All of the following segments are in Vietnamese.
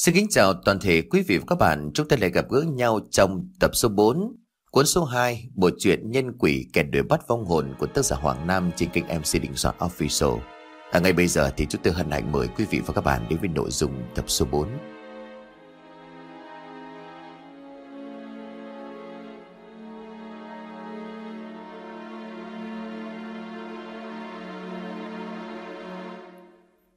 Xin kính chào toàn thể quý vị và các bạn. Chúng ta lại gặp gỡ nhau trong tập số 4, cuốn số 2, bộ truyện Nhân quỷ kẻ đuổi bắt vong hồn của tác giả Hoàng Nam trên kênh MC Đình Soạn Official. À, ngay bây giờ thì chúng tôi hân hạnh mời quý vị và các bạn đến với nội dung tập số 4.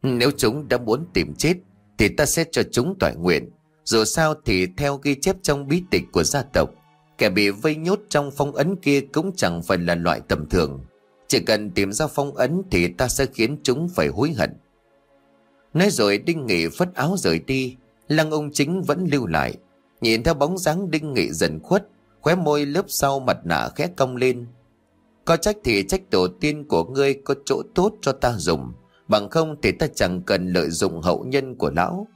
Nếu chúng đã muốn tìm chết thì ta sẽ cho chúng tỏa nguyện. Dù sao thì theo ghi chép trong bí tịch của gia tộc, kẻ bị vây nhốt trong phong ấn kia cũng chẳng phải là loại tầm thường. Chỉ cần tìm ra phong ấn thì ta sẽ khiến chúng phải hối hận. Nói rồi Đinh Nghị phất áo rời đi, lăng ông chính vẫn lưu lại. Nhìn theo bóng dáng Đinh Nghị dần khuất, khóe môi lớp sau mặt nạ khẽ cong lên. Có trách thì trách tổ tiên của ngươi có chỗ tốt cho ta dùng. Bằng không thì ta chẳng cần lợi dụng hậu nhân của lão.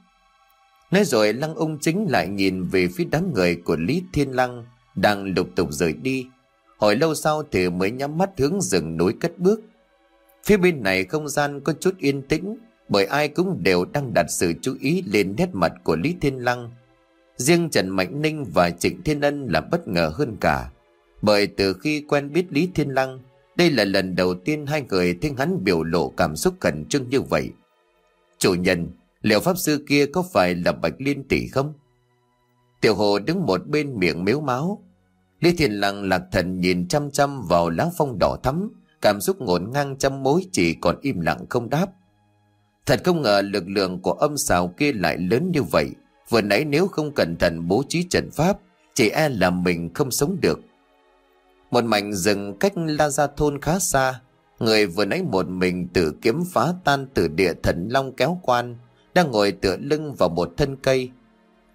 Nói rồi lăng ung chính lại nhìn về phía đám người của Lý Thiên Lăng Đang lục tục rời đi. Hồi lâu sau thì mới nhắm mắt hướng rừng núi cất bước. Phía bên này không gian có chút yên tĩnh, Bởi ai cũng đều đang đặt sự chú ý lên nét mặt của Lý Thiên Lăng. Riêng Trần Mạnh Ninh và Trịnh Thiên Ân là bất ngờ hơn cả, Bởi từ khi quen biết Lý Thiên Lăng đây là lần đầu tiên hai người thấy hắn biểu lộ cảm xúc khẩn trương như vậy. Chủ nhân, liệu pháp sư kia có phải là Bạch Liên tỷ không? Tiểu hồ đứng một bên miệng miếu máu. Lý thiền Lăng lạc thần nhìn chăm chăm vào lá phong đỏ thắm, cảm xúc ngổn ngang trăm mối chỉ còn im lặng không đáp. Thật không ngờ lực lượng của âm xào kia lại lớn như vậy. Vừa nãy nếu không cẩn thận bố trí trận pháp, chỉ e là mình không sống được. Một mảnh rừng cách La Gia Thôn khá xa. Người vừa nãy một mình tự kiếm phá tan từ địa thần long kéo quan, đang ngồi tựa lưng vào một thân cây.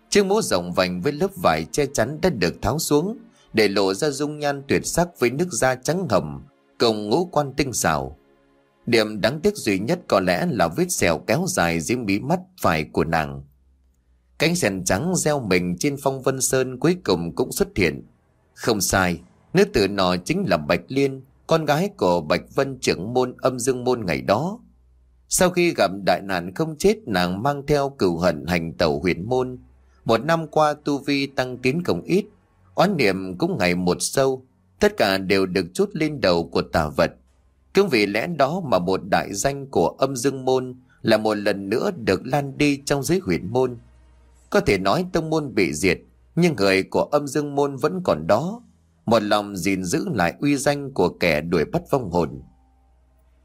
Chiếc mũ rộng vành với lớp vải che chắn đã được tháo xuống, để lộ ra dung nhan tuyệt sắc với nước da trắng hầm, cùng ngũ quan tinh xảo. Điểm đáng tiếc duy nhất có lẽ là vết sẹo kéo dài dưới mí mắt phải của nàng. Cánh sèn trắng gieo mình trên phong vân sơn cuối cùng cũng xuất hiện. Không sai, Nữ tử nọ chính là Bạch Liên, con gái của Bạch Vân trưởng môn âm dương môn ngày đó. Sau khi gặp đại nạn không chết nàng mang theo cửu hận hành tẩu huyền môn. Một năm qua tu vi tăng tiến không ít, oán niệm cũng ngày một sâu, tất cả đều được chút lên đầu của tà vật. Cũng vì lẽ đó mà một đại danh của âm dương môn là một lần nữa được lan đi trong giới huyền môn. Có thể nói tông môn bị diệt, nhưng người của âm dương môn vẫn còn đó, một lòng gìn giữ lại uy danh của kẻ đuổi bắt vong hồn.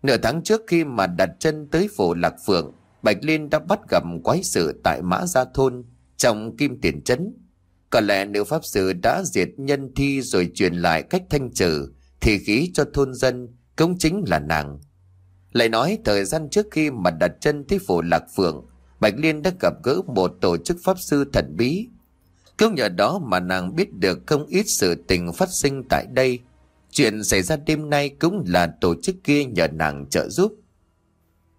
Nửa tháng trước khi mà đặt chân tới phủ Lạc Phượng, Bạch Liên đã bắt gặp quái sự tại Mã Gia Thôn trong Kim Tiền Trấn. Có lẽ nữ pháp sư đã diệt nhân thi rồi truyền lại cách thanh trừ, thì khí cho thôn dân cũng chính là nàng. Lại nói thời gian trước khi mà đặt chân tới phủ Lạc Phượng, Bạch Liên đã gặp gỡ một tổ chức pháp sư thần bí cũng nhờ đó mà nàng biết được không ít sự tình phát sinh tại đây. Chuyện xảy ra đêm nay cũng là tổ chức kia nhờ nàng trợ giúp.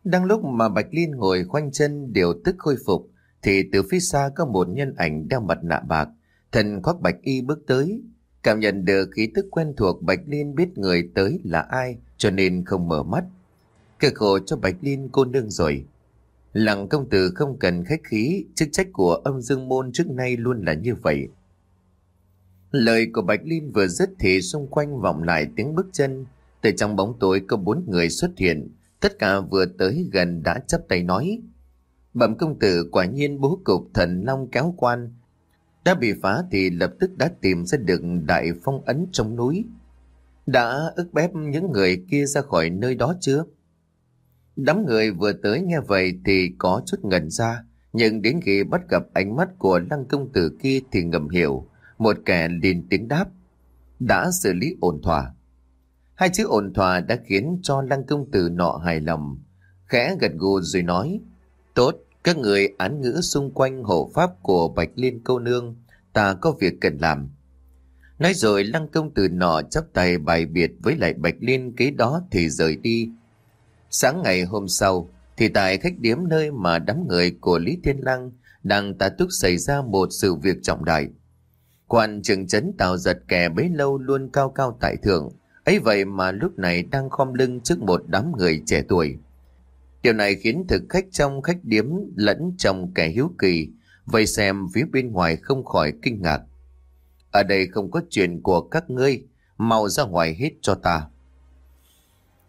Đang lúc mà Bạch Liên ngồi khoanh chân điều tức khôi phục, thì từ phía xa có một nhân ảnh đeo mặt nạ bạc, thần khoác Bạch Y bước tới. Cảm nhận được khí tức quen thuộc Bạch Liên biết người tới là ai, cho nên không mở mắt. Cực khổ cho Bạch Liên cô nương rồi. Lặng công tử không cần khách khí, chức trách của âm dương môn trước nay luôn là như vậy. Lời của Bạch Linh vừa dứt thì xung quanh vọng lại tiếng bước chân. Từ trong bóng tối có bốn người xuất hiện, tất cả vừa tới gần đã chấp tay nói. Bẩm công tử quả nhiên bố cục thần long kéo quan. Đã bị phá thì lập tức đã tìm ra được đại phong ấn trong núi. Đã ức bép những người kia ra khỏi nơi đó chưa? Đám người vừa tới nghe vậy thì có chút ngẩn ra, nhưng đến khi bắt gặp ánh mắt của lăng công tử kia thì ngầm hiểu, một kẻ liền tiếng đáp. Đã xử lý ổn thỏa. Hai chữ ổn thỏa đã khiến cho lăng công tử nọ hài lòng, khẽ gật gù rồi nói, Tốt, các người án ngữ xung quanh hộ pháp của Bạch Liên Câu Nương, ta có việc cần làm. Nói rồi lăng công tử nọ chắp tay bài biệt với lại Bạch Liên kế đó thì rời đi, Sáng ngày hôm sau, thì tại khách điếm nơi mà đám người của Lý Thiên Lăng đang tá túc xảy ra một sự việc trọng đại. Quan trường trấn tào giật kẻ bấy lâu luôn cao cao tại thượng, ấy vậy mà lúc này đang khom lưng trước một đám người trẻ tuổi. Điều này khiến thực khách trong khách điếm lẫn trong kẻ hiếu kỳ, Vậy xem phía bên ngoài không khỏi kinh ngạc. Ở đây không có chuyện của các ngươi, mau ra ngoài hết cho ta.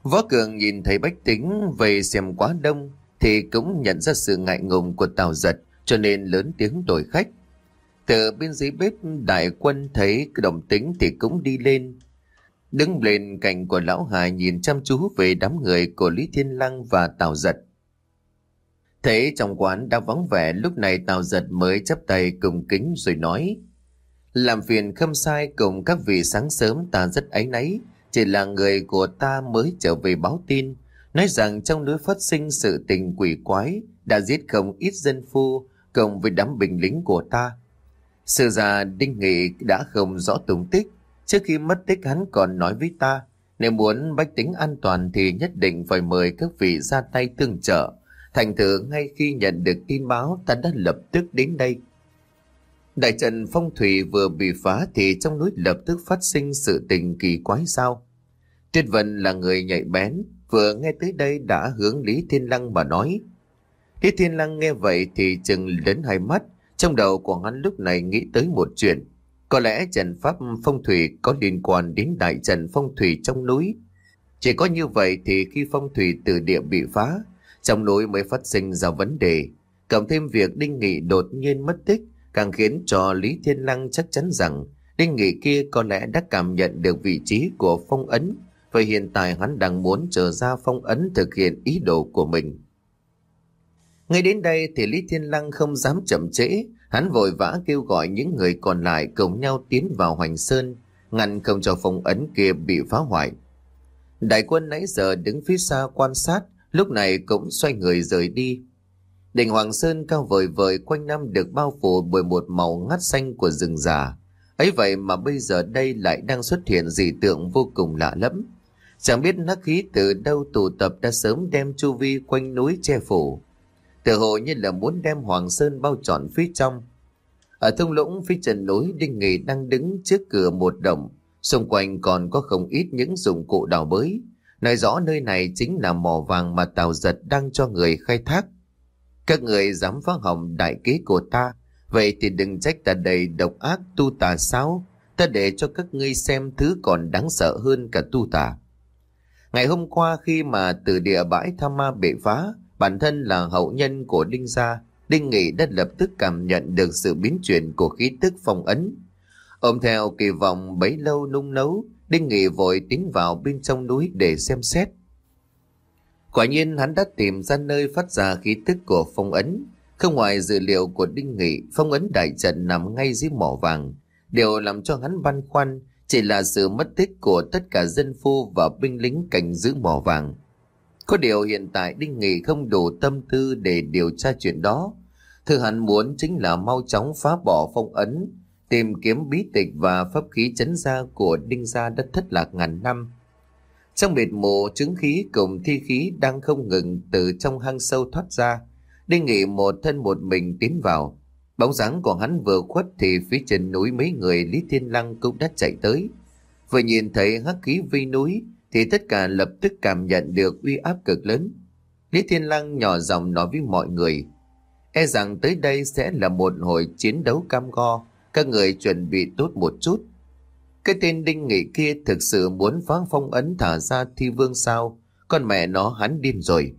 Võ Cường nhìn thấy bách tính về xem quá đông thì cũng nhận ra sự ngại ngùng của Tào Giật, cho nên lớn tiếng đổi khách. Từ bên dưới bếp, đại quân thấy cái đồng tính thì cũng đi lên. Đứng lên cạnh của lão Hà nhìn chăm chú về đám người của Lý Thiên Lăng và Tào Giật. Thấy trong quán đã vắng vẻ, lúc này Tào Giật mới chấp tay cùng kính rồi nói, Làm phiền khâm sai cùng các vị sáng sớm ta rất áy náy chỉ là người của ta mới trở về báo tin. Nói rằng trong núi phát sinh sự tình quỷ quái, Đã giết không ít dân phu Cùng với đám binh lính của ta. Sự già Đinh Nghị đã không rõ tung tích. Trước khi mất tích hắn còn nói với ta, Nếu muốn bách tính an toàn thì nhất định phải mời các vị ra tay tương trợ. Thành thử ngay khi nhận được tin báo, ta đã lập tức đến đây. Đại trận phong thủy vừa bị phá thì trong núi lập tức phát sinh sự tình kỳ quái sao. Tuyết Vân là người nhạy bén, vừa nghe tới đây đã hướng Lý Thiên Lăng mà nói. Lý Thiên Lăng nghe vậy thì chừng đến hai mắt, trong đầu của hắn lúc này nghĩ tới một chuyện. Có lẽ trận pháp phong thủy có liên quan đến đại trận phong thủy trong núi. Chỉ có như vậy thì khi phong thủy từ địa bị phá, trong núi mới phát sinh ra vấn đề. Cộng thêm việc Đinh Nghị đột nhiên mất tích càng khiến cho Lý Thiên Lăng chắc chắn rằng Đinh Nghị kia có lẽ đã cảm nhận được vị trí của phong ấn và hiện tại hắn đang muốn trở ra phong ấn thực hiện ý đồ của mình. Ngay đến đây thì Lý Thiên Lăng không dám chậm trễ, hắn vội vã kêu gọi những người còn lại cùng nhau tiến vào Hoành Sơn, ngăn không cho phong ấn kia bị phá hoại. Đại quân nãy giờ đứng phía xa quan sát, lúc này cũng xoay người rời đi. Đỉnh Hoàng Sơn cao vời vời quanh năm được bao phủ bởi một màu ngắt xanh của rừng già. ấy vậy mà bây giờ đây lại đang xuất hiện dị tượng vô cùng lạ lẫm. Chẳng biết nắc khí từ đâu tụ tập đã sớm đem chu vi quanh núi che phủ. Tự hồ như là muốn đem Hoàng Sơn bao trọn phía trong. Ở thung lũng phía chân núi, Đinh Nghị đang đứng trước cửa một động. Xung quanh còn có không ít những dụng cụ đào bới nói rõ nơi này chính là mỏ vàng mà Tào Giật đang cho người khai thác. Các người dám phá hỏng đại kế của ta, vậy thì đừng trách ta đầy độc ác tu tà sao, ta để cho các ngươi xem thứ còn đáng sợ hơn cả tu tà. Ngày hôm qua khi mà từ địa bãi Tham Ma bị phá, bản thân là hậu nhân của Đinh Gia, Đinh Nghị đã lập tức cảm nhận được sự biến chuyển của khí tức phong ấn. Ôm theo kỳ vọng bấy lâu nung nấu, Đinh Nghị vội tiến vào bên trong núi để xem xét. Quả nhiên hắn đã tìm ra nơi phát ra khí tức của phong ấn. Không ngoài dự liệu của Đinh Nghị, phong ấn đại trận nằm ngay dưới mỏ vàng. Điều làm cho hắn băn khoăn chỉ là sự mất tích của tất cả dân phu và binh lính cảnh giữ mỏ vàng. Có điều hiện tại Đinh Nghị không đủ tâm tư để điều tra chuyện đó. Thứ hắn muốn chính là mau chóng phá bỏ phong ấn tìm kiếm bí tịch và pháp khí chấn gia của đinh gia đã thất lạc ngàn năm. Trong biệt mộ chứng khí cùng thi khí đang không ngừng từ trong hang sâu thoát ra, đinh nghị một thân một mình tiến vào. Bóng dáng của hắn vừa khuất thì phía trên núi mấy người Lý Thiên Lăng cũng đã chạy tới. Vừa nhìn thấy hắc khí vi núi thì tất cả lập tức cảm nhận được uy áp cực lớn. Lý Thiên Lăng nhỏ giọng nói với mọi người, e rằng tới đây sẽ là một hồi chiến đấu cam go, các người chuẩn bị tốt một chút. Cái tên đinh nghị kia thực sự muốn phá phong ấn thả ra thi vương sao, con mẹ nó hắn điên rồi.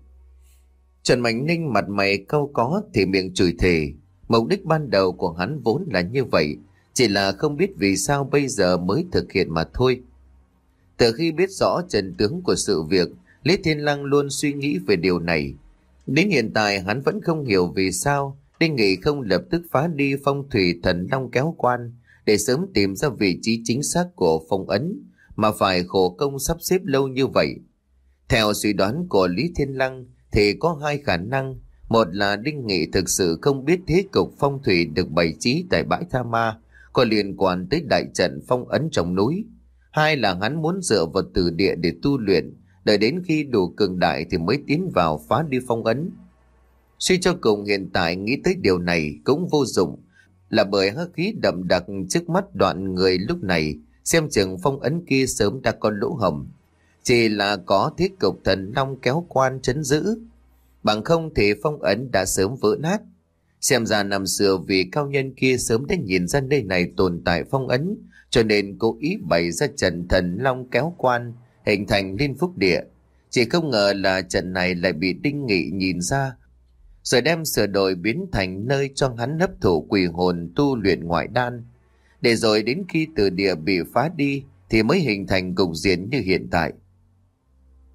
Trần Mạnh Ninh mặt mày câu có thì miệng chửi thề. Mục đích ban đầu của hắn vốn là như vậy, chỉ là không biết vì sao bây giờ mới thực hiện mà thôi. Từ khi biết rõ trần tướng của sự việc, Lý Thiên Lăng luôn suy nghĩ về điều này. Đến hiện tại hắn vẫn không hiểu vì sao Đinh Nghị không lập tức phá đi phong thủy thần long kéo quan để sớm tìm ra vị trí chính xác của phong ấn mà phải khổ công sắp xếp lâu như vậy. Theo suy đoán của Lý Thiên Lăng thì có hai khả năng. Một là Đinh Nghị thực sự không biết thế cục phong thủy được bày trí tại bãi Tha Ma có liên quan tới đại trận phong ấn trong núi. Hai là hắn muốn dựa vào từ địa để tu luyện, đợi đến khi đủ cường đại thì mới tiến vào phá đi phong ấn. Suy cho cùng hiện tại nghĩ tới điều này cũng vô dụng, là bởi hắc khí đậm đặc trước mắt đoạn người lúc này, xem chừng phong ấn kia sớm đã có lỗ hồng. Chỉ là có thiết cục thần long kéo quan chấn giữ, bằng không thì phong ấn đã sớm vỡ nát. Xem ra năm xưa vì cao nhân kia sớm đã nhìn ra nơi này tồn tại phong ấn, cho nên cố ý bày ra trận thần long kéo quan, hình thành liên phúc địa. Chỉ không ngờ là trận này lại bị Đinh Nghị nhìn ra, rồi đem sửa đổi biến thành nơi cho hắn hấp thụ quỷ hồn tu luyện ngoại đan. Để rồi đến khi từ địa bị phá đi thì mới hình thành cục diện như hiện tại.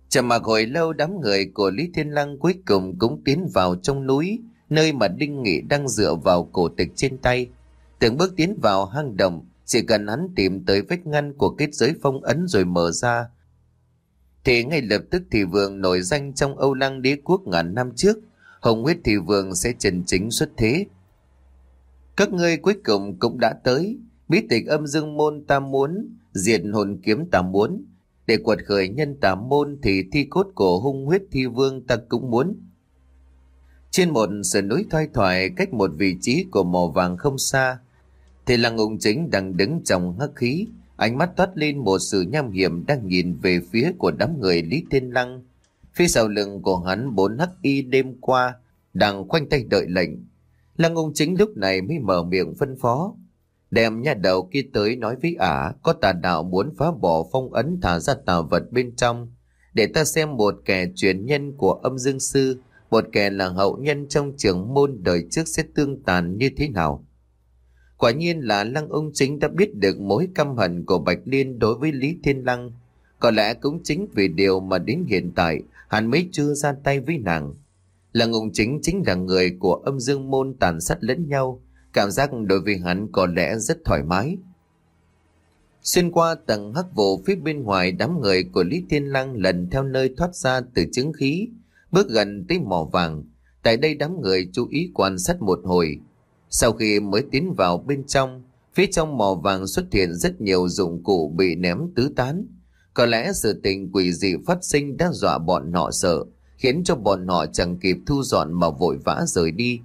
Chầm mặc hồi lâu đám người của Lý Thiên Lăng cuối cùng cũng tiến vào trong núi, nơi mà Đinh Nghị đang dựa vào cổ tịch trên tay. Từng bước tiến vào hang động, chỉ cần hắn tìm tới vách ngăn của kết giới phong ấn rồi mở ra. Thì ngay lập tức thì vương nổi danh trong Âu Lăng đế quốc ngàn năm trước, Hồng huyết thị vương sẽ chân chính xuất thế. Các ngươi cuối cùng cũng đã tới, bí tịch âm dương môn ta muốn, diệt hồn kiếm ta muốn, để quật khởi nhân tà môn thì thi cốt của hung huyết thi vương ta cũng muốn. Trên một sườn núi thoai thoải cách một vị trí của màu vàng không xa, thì lăng ung chính đang đứng trong hắc khí, ánh mắt toát lên một sự nham hiểm đang nhìn về phía của đám người Lý Thiên Lăng. Phía sau lưng của hắn bốn hắc y đêm qua đang khoanh tay đợi lệnh. Lăng ung chính lúc này mới mở miệng phân phó. Đem nhà đầu kia tới nói với ả, có tà đạo muốn phá bỏ phong ấn thả ra tà vật bên trong, để ta xem một kẻ truyền nhân của âm dương sư, một kẻ là hậu nhân trong trường môn đời trước sẽ tương tàn như thế nào. Quả nhiên là Lăng ông chính đã biết được mối căm hận của Bạch Liên đối với Lý Thiên Lăng. Có lẽ cũng chính vì điều mà đến hiện tại hắn mới chưa ra tay với nàng. Lăng ông chính chính là người của âm dương môn tàn sát lẫn nhau, cảm giác đối với hắn có lẽ rất thoải mái. Xuyên qua tầng hắc vụ phía bên ngoài đám người của Lý Thiên Lăng lần theo nơi thoát ra từ chứng khí, bước gần tới mỏ vàng. Tại đây đám người chú ý quan sát một hồi. Sau khi mới tiến vào bên trong, phía trong mỏ vàng xuất hiện rất nhiều dụng cụ bị ném tứ tán. Có lẽ sự tình quỷ dị phát sinh đã dọa bọn họ sợ, khiến cho bọn họ chẳng kịp thu dọn mà vội vã rời đi.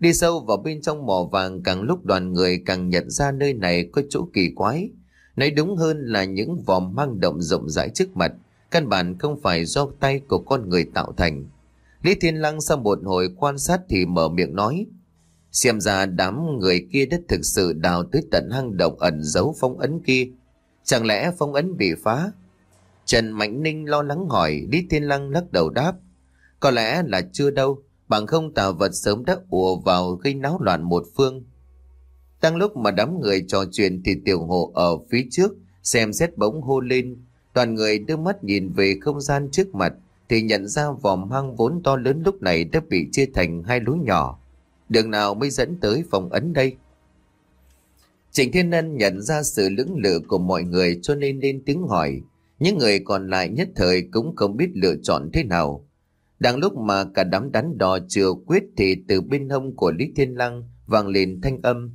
Đi sâu vào bên trong mỏ vàng càng lúc đoàn người càng nhận ra nơi này có chỗ kỳ quái. Nói đúng hơn là những vòm mang động rộng rãi trước mặt, căn bản không phải do tay của con người tạo thành. Lý Thiên Lăng sau một hồi quan sát thì mở miệng nói, xem ra đám người kia đã thực sự đào tới tận hang động ẩn giấu phong ấn kia. Chẳng lẽ phong ấn bị phá? Trần Mạnh Ninh lo lắng hỏi, Lý Thiên Lăng lắc đầu đáp, có lẽ là chưa đâu, bằng không tà vật sớm đã ùa vào gây náo loạn một phương. Đang lúc mà đám người trò chuyện thì tiểu hộ ở phía trước xem xét bỗng hô lên Toàn người đưa mắt nhìn về không gian trước mặt thì nhận ra vòm hang vốn to lớn lúc này đã bị chia thành hai lối nhỏ. Đường nào mới dẫn tới phòng ấn đây? Trịnh Thiên Ân nhận ra sự lưỡng lự của mọi người cho nên lên tiếng hỏi. Những người còn lại nhất thời cũng không biết lựa chọn thế nào. Đang lúc mà cả đám đắn đo chưa quyết thì từ bên hông của Lý Thiên Lăng vang lên thanh âm.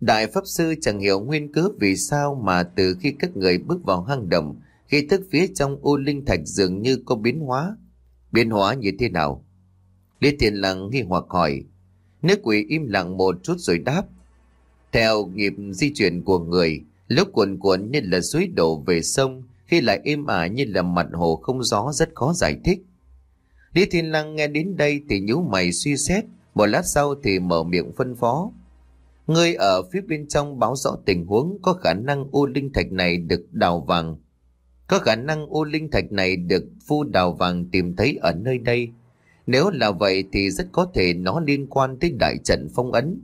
Đại Pháp Sư chẳng hiểu nguyên cớ vì sao mà từ khi các người bước vào hang động, khi thức phía trong u linh thạch dường như có biến hóa. Biến hóa như thế nào? Lý Thiên Lăng nghi hoặc hỏi. Nước quỷ im lặng một chút rồi đáp. Theo nghiệp di chuyển của người, lúc cuồn cuộn như là suối đổ về sông, khi lại êm ả như là mặt hồ không gió rất khó giải thích. Lý Thiên Lăng nghe đến đây thì nhíu mày suy xét, một lát sau thì mở miệng phân phó. Ngươi ở phía bên trong báo rõ tình huống có khả năng u linh thạch này được đào vàng. Có khả năng u linh thạch này được phu đào vàng tìm thấy ở nơi đây. Nếu là vậy thì rất có thể nó liên quan tới đại trận phong ấn.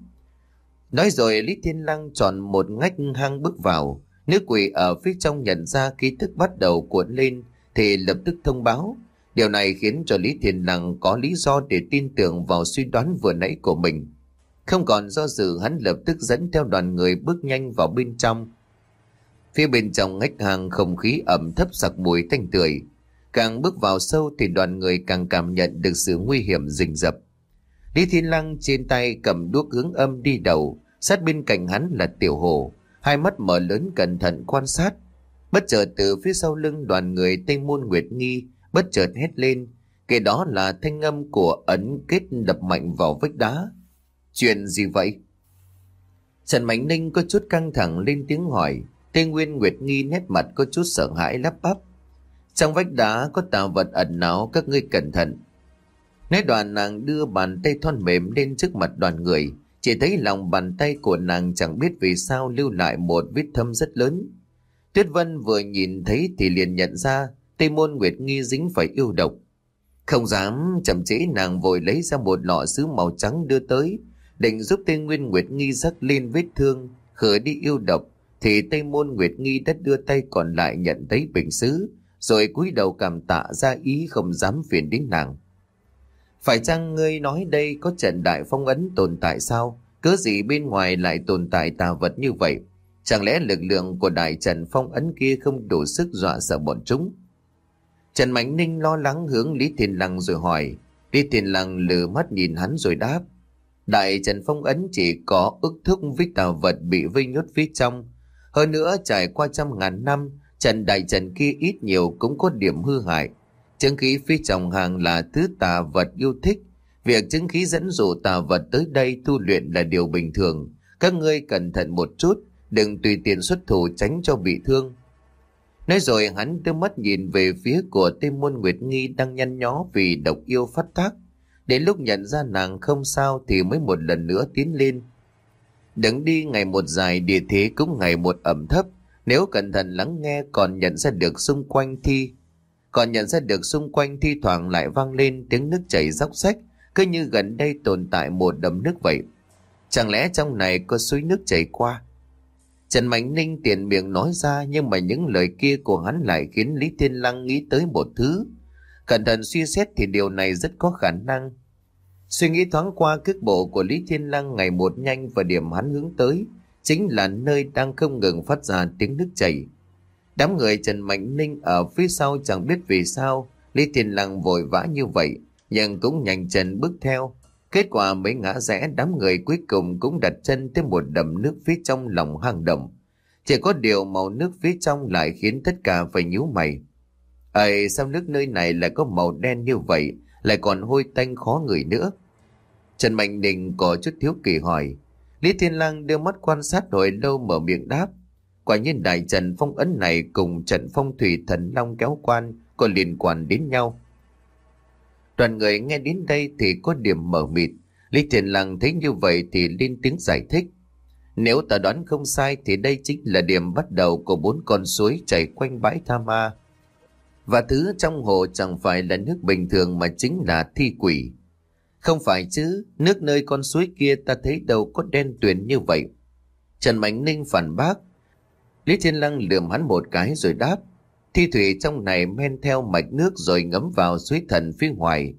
Nói rồi Lý Thiên Lăng chọn một ngách hang bước vào. Nữ quỷ ở phía trong nhận ra ký thức bắt đầu cuộn lên thì lập tức thông báo. Điều này khiến cho Lý Thiên Lăng có lý do để tin tưởng vào suy đoán vừa nãy của mình. Không còn do dự hắn lập tức dẫn theo đoàn người bước nhanh vào bên trong. Phía bên trong ngách hàng không khí ẩm thấp sặc mùi thanh tươi. Càng bước vào sâu thì đoàn người càng cảm nhận được sự nguy hiểm rình rập. Lý Thiên Lăng trên tay cầm đuốc hướng âm đi đầu, sát bên cạnh hắn là Tiểu Hồ, hai mắt mở lớn cẩn thận quan sát. Bất chợt từ phía sau lưng đoàn người Tây Môn Nguyệt Nghi bất chợt hét lên, kể đó là thanh âm của ấn kết đập mạnh vào vách đá. Chuyện gì vậy? Trần Mạnh Ninh có chút căng thẳng lên tiếng hỏi. Tây Nguyên Nguyệt Nghi nét mặt có chút sợ hãi lắp bắp. Trong vách đá có tà vật ẩn náu các ngươi cẩn thận. Nói đoàn nàng đưa bàn tay thon mềm lên trước mặt đoàn người. Chỉ thấy lòng bàn tay của nàng chẳng biết vì sao lưu lại một vết thâm rất lớn. Tuyết Vân vừa nhìn thấy thì liền nhận ra Tây Môn Nguyệt Nghi dính phải yêu độc. Không dám chậm chế nàng vội lấy ra một lọ sứ màu trắng đưa tới, định giúp Tây Nguyên Nguyệt Nghi rắc lên vết thương, khởi đi yêu độc, thì Tây Môn Nguyệt Nghi đã đưa tay còn lại nhận thấy bình sứ, rồi cúi đầu cảm tạ ra ý không dám phiền đến nàng. Phải chăng ngươi nói đây có trận đại phong ấn tồn tại sao? Cớ gì bên ngoài lại tồn tại tà vật như vậy? Chẳng lẽ lực lượng của đại trần phong ấn kia không đủ sức dọa sợ bọn chúng? Trần Mạnh Ninh lo lắng hướng Lý Thiên Lăng rồi hỏi. Lý Thiên Lăng lừa mắt nhìn hắn rồi đáp. Đại Trần Phong Ấn chỉ có ức thức với tà vật bị vây nhốt phía trong. Hơn nữa trải qua trăm ngàn năm, Trần Đại Trần kia ít nhiều cũng có điểm hư hại. Chứng khí phía trong hàng là thứ tà vật yêu thích. Việc chứng khí dẫn dụ tà vật tới đây tu luyện là điều bình thường. Các ngươi cẩn thận một chút, đừng tùy tiện xuất thủ tránh cho bị thương. Nói rồi hắn đưa mắt nhìn về phía của tên môn Nguyệt Nghi đang nhăn nhó vì độc yêu phát tác. Đến lúc nhận ra nàng không sao thì mới một lần nữa tiến lên. Đứng đi ngày một dài địa thế cũng ngày một ẩm thấp. Nếu cẩn thận lắng nghe còn nhận ra được xung quanh thi. Còn nhận ra được xung quanh thi thoảng lại vang lên tiếng nước chảy róc rách. Cứ như gần đây tồn tại một đầm nước vậy. Chẳng lẽ trong này có suối nước chảy qua? Trần Mạnh Ninh tiền miệng nói ra, nhưng mà những lời kia của hắn lại khiến Lý Thiên Lăng nghĩ tới một thứ. Cẩn thận suy xét thì điều này rất có khả năng. Suy nghĩ thoáng qua, cước bộ của Lý Thiên Lăng ngày một nhanh và điểm hắn hướng tới chính là nơi đang không ngừng phát ra tiếng nước chảy. Đám người Trần Mạnh Ninh ở phía sau chẳng biết vì sao Lý Thiên Lăng vội vã như vậy nhưng cũng nhanh chân bước theo Kết quả mấy ngã rẽ đám người cuối cùng cũng đặt chân tới một đầm nước phía trong lòng hang động. Chỉ có điều màu nước phía trong lại khiến tất cả phải nhíu mày. Ây, sao nước nơi này lại có màu đen như vậy, lại còn hôi tanh khó người nữa? Trần Mạnh Đình có chút thiếu kỳ hỏi. Lý Thiên Lang đưa mắt quan sát hồi lâu mở miệng đáp. Quả nhiên đại trần phong ấn này cùng trận phong thủy thần long kéo quan có liên quan đến nhau. Đoàn người nghe đến đây thì có điểm mở mịt. Lý Thiền Lăng thấy như vậy thì lên tiếng giải thích. Nếu ta đoán không sai thì đây chính là điểm bắt đầu của bốn con suối chảy quanh bãi Tha Ma. Và thứ trong hồ chẳng phải là nước bình thường mà chính là thi quỷ. Không phải chứ, nước nơi con suối kia ta thấy đâu có đen tuyền như vậy. Trần Mạnh Ninh phản bác. Lý Thiên Lăng lườm hắn một cái rồi đáp. Thi thủy trong này men theo mạch nước rồi ngấm vào suối thần phía ngoài.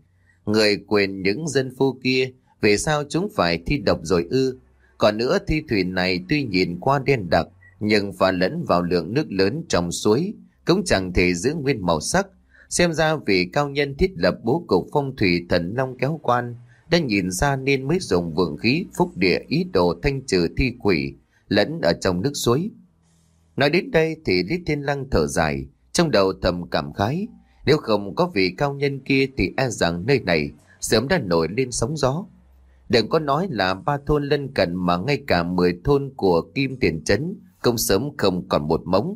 Người quyền những dân phu kia, vì sao chúng phải thi độc rồi ư? Còn nữa thi thủy này tuy nhìn qua đen đặc, nhưng pha lẫn vào lượng nước lớn trong suối, cũng chẳng thể giữ nguyên màu sắc. Xem ra vì cao nhân thiết lập bố cục phong thủy thần long kéo quan, đã nhìn ra nên mới dùng vượng khí phúc địa ý đồ thanh trừ thi quỷ lẫn ở trong nước suối. Nói đến đây thì Lý Thiên Lăng thở dài, trong đầu thầm cảm khái, nếu không có vị cao nhân kia thì e rằng nơi này sớm đã nổi lên sóng gió. Đừng có nói là ba thôn lân cận mà ngay cả mười thôn của Kim Tiền Trấn cũng sớm không còn một mống.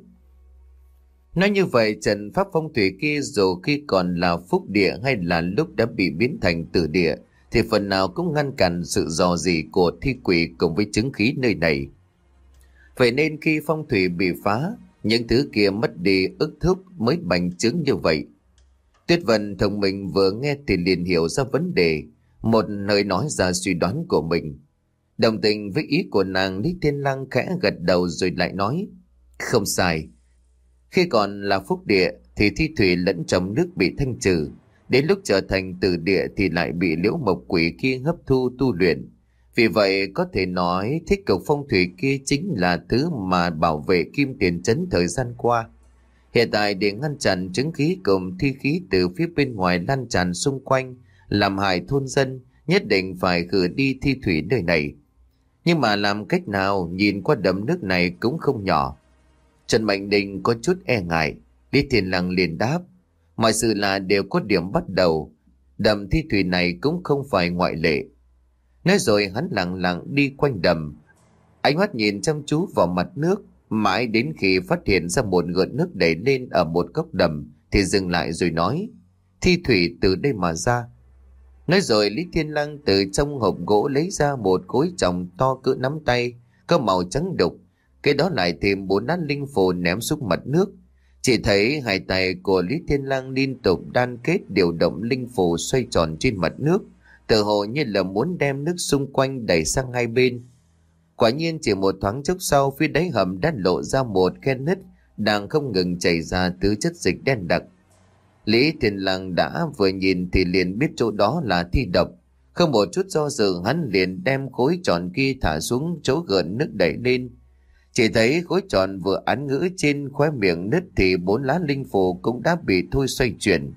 Nói như vậy Trần Pháp Phong Thủy kia dù khi còn là phúc địa hay là lúc đã bị biến thành tử địa thì phần nào cũng ngăn cản sự dò dỉ của thi quỷ cùng với chứng khí nơi này. Vậy nên khi phong thủy bị phá những thứ kia mất đi ức thúc mới bành trướng như vậy. Tuyết Vân thông minh vừa nghe thì liền hiểu ra vấn đề, một nơi nói ra suy đoán của mình. Đồng tình với ý của nàng Lý Thiên Lăng khẽ gật đầu rồi lại nói, không sai. Khi còn là phúc địa thì thi thủy lẫn trong nước bị thanh trừ, đến lúc trở thành tử địa thì lại bị liễu mộc quỷ kia hấp thu tu luyện. Vì vậy có thể nói thích cực phong thủy kia chính là thứ mà bảo vệ kim tiền trấn thời gian qua. Hiện tại để ngăn chặn chứng khí cùng thi khí từ phía bên ngoài lan tràn xung quanh, làm hại thôn dân, nhất định phải khử đi thi thủy nơi này. Nhưng mà làm cách nào nhìn qua đầm nước này cũng không nhỏ. Trần Mạnh Đình có chút e ngại, Lý Thiên Lăng liền đáp. Mọi sự là đều có điểm bắt đầu, đầm thi thủy này cũng không phải ngoại lệ. Nói rồi hắn lặng lặng đi quanh đầm. Ánh mắt nhìn chăm chú vào mặt nước, mãi đến khi phát hiện ra một gợn nước đẩy lên ở một góc đầm thì dừng lại rồi nói, thi thủy từ đây mà ra. Nói rồi Lý Thiên Lăng từ trong hộp gỗ lấy ra một khối trọng to cỡ nắm tay, có màu trắng đục. Cái đó lại thêm bốn nát linh phù ném xuống mặt nước. Chỉ thấy hai tay của Lý Thiên Lăng liên tục đan kết điều động linh phù xoay tròn trên mặt nước, tự hồ như là muốn đem nước xung quanh đẩy sang hai bên. Quả nhiên chỉ một thoáng chốc sau, phía đáy hầm đã lộ ra một khe nứt đang không ngừng chảy ra tứ chất dịch đen đặc. Lý Thiên Lăng đã vừa nhìn thì liền biết chỗ đó là thi độc. Không một chút do dự, hắn liền đem khối tròn kia thả xuống chỗ gần nước đẩy lên. Chỉ thấy khối tròn vừa án ngữ trên khóe miệng nứt thì bốn lá linh phù cũng đã bị thôi xoay chuyển.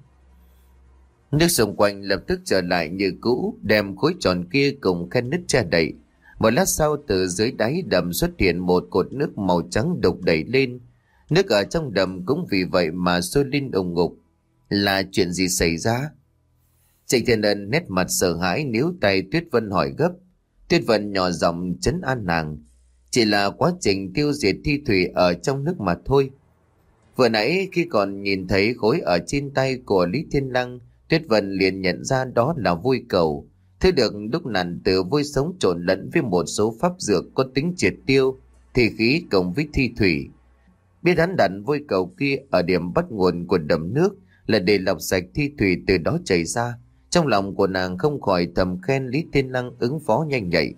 Nước xung quanh lập tức trở lại như cũ, đem khối tròn kia cùng khen nứt che đậy. Một lát sau từ dưới đáy đầm xuất hiện một cột nước màu trắng đục đẩy lên. Nước ở trong đầm cũng vì vậy mà sôi lên ủng ngục. Là chuyện gì xảy ra? Trịnh Thiên Ân nét mặt sợ hãi níu tay Tuyết Vân hỏi gấp. Tuyết Vân nhỏ giọng chấn an nàng. Chỉ là quá trình tiêu diệt thi thủy ở trong nước mà thôi. Vừa nãy khi còn nhìn thấy khối ở trên tay của Lý Thiên Lăng, Tuyết Vân liền nhận ra đó là vui cầu. Thứ được đúc nặn từ vui sống trộn lẫn với một số pháp dược có tính triệt tiêu, thì khí cộng với thi thủy. Biết hắn đặt vui cầu kia ở điểm bắt nguồn của đầm nước là để lọc sạch thi thủy từ đó chảy ra. Trong lòng của nàng không khỏi thầm khen Lý Thiên Lăng ứng phó nhanh nhạy.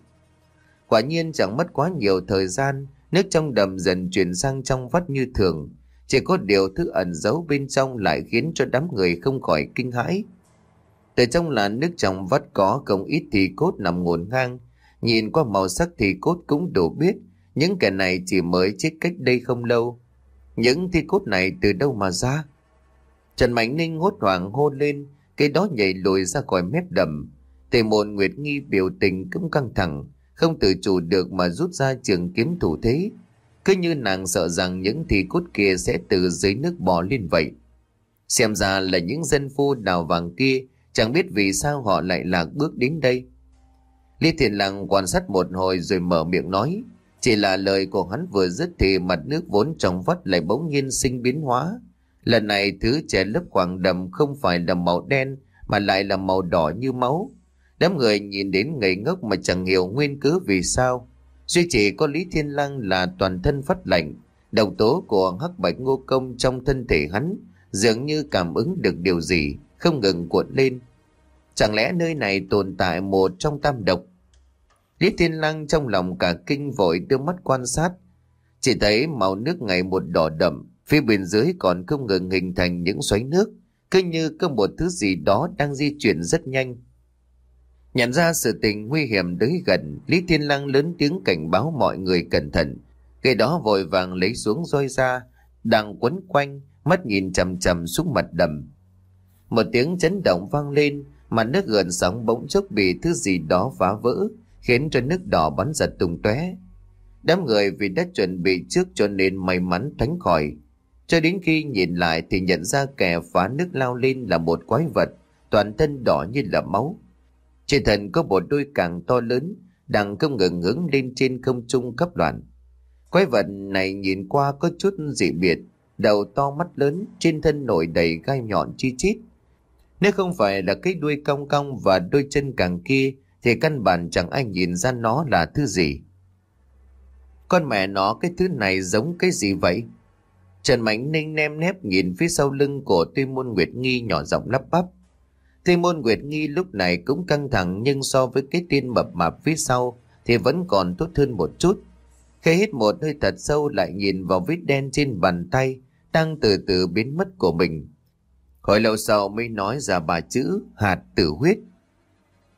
Quả nhiên chẳng mất quá nhiều thời gian, nước trong đầm dần chuyển sang trong vắt như thường. Chỉ có điều thứ ẩn giấu bên trong lại khiến cho đám người không khỏi kinh hãi. Từ trong là nước trong vắt có không ít thì cốt nằm ngổn ngang. Nhìn qua màu sắc thì cốt cũng đủ biết, những kẻ này chỉ mới chết cách đây không lâu. Những thi cốt này từ đâu mà ra? Trần Mạnh Ninh hốt hoảng hô lên, cái đó nhảy lùi ra khỏi mép đầm. Tề môn Nguyệt Nghi biểu tình cũng căng thẳng, không tự chủ được mà rút ra trường kiếm thủ thế. Cứ như nàng sợ rằng những thi cốt kia sẽ từ dưới nước bò lên vậy. Xem ra là những dân phu đào vàng kia, chẳng biết vì sao họ lại lạc bước đến đây. Lý Thiền Lăng quan sát một hồi rồi mở miệng nói. Chỉ là lời của hắn vừa dứt thì mặt nước vốn trong vắt lại bỗng nhiên sinh biến hóa. Lần này thứ che lớp khoảng đầm không phải là màu đen mà lại là màu đỏ như máu. Đám người nhìn đến ngây ngốc mà chẳng hiểu nguyên cứ vì sao. Duy chỉ có Lý Thiên Lăng là toàn thân phát lạnh. Độc tố của hắc bạch ngô công trong thân thể hắn dường như cảm ứng được điều gì, không ngừng cuộn lên. Chẳng lẽ nơi này tồn tại một trong tam độc? Lý Thiên Lăng trong lòng cả kinh vội đưa mắt quan sát. Chỉ thấy màu nước ngày một đỏ đậm, phía bên dưới còn không ngừng hình thành những xoáy nước, cứ như có một thứ gì đó đang di chuyển rất nhanh. Nhận ra sự tình nguy hiểm tới gần, Lý Thiên Lăng lớn tiếng cảnh báo mọi người cẩn thận. Cây đó vội vàng lấy xuống roi ra, đang quấn quanh, mắt nhìn chầm chầm xuống mặt đầm. Một tiếng chấn động vang lên, mặt nước gần sóng bỗng chốc bị thứ gì đó phá vỡ, khiến cho nước đỏ bắn giật tung tóe. Đám người vì đã chuẩn bị trước cho nên may mắn tránh khỏi. Cho đến khi nhìn lại thì nhận ra kẻ phá nước lao lên là một quái vật, toàn thân đỏ như là máu. Trên thần có một đôi càng to lớn, đang không ngừng hướng lên trên không trung cấp loạn. Quái vật này nhìn qua có chút dị biệt, đầu to mắt lớn, trên thân nổi đầy gai nhọn chi chít. Nếu không phải là cái đuôi cong cong và đôi chân càng kia, thì căn bản chẳng ai nhìn ra nó là thứ gì. Con mẹ nó cái thứ này giống cái gì vậy? Trần Mạnh Ninh nem nép nhìn phía sau lưng của Tuy Môn Nguyệt Nghi nhỏ giọng lắp bắp. Tây Môn Nguyệt Nghi lúc này cũng căng thẳng nhưng so với cái tin mập mạp phía sau thì vẫn còn tốt hơn một chút. Khi hít một hơi thật sâu lại nhìn vào vết đen trên bàn tay đang từ từ biến mất của mình. Hồi lâu sau mới nói ra ba chữ hạt tử huyết.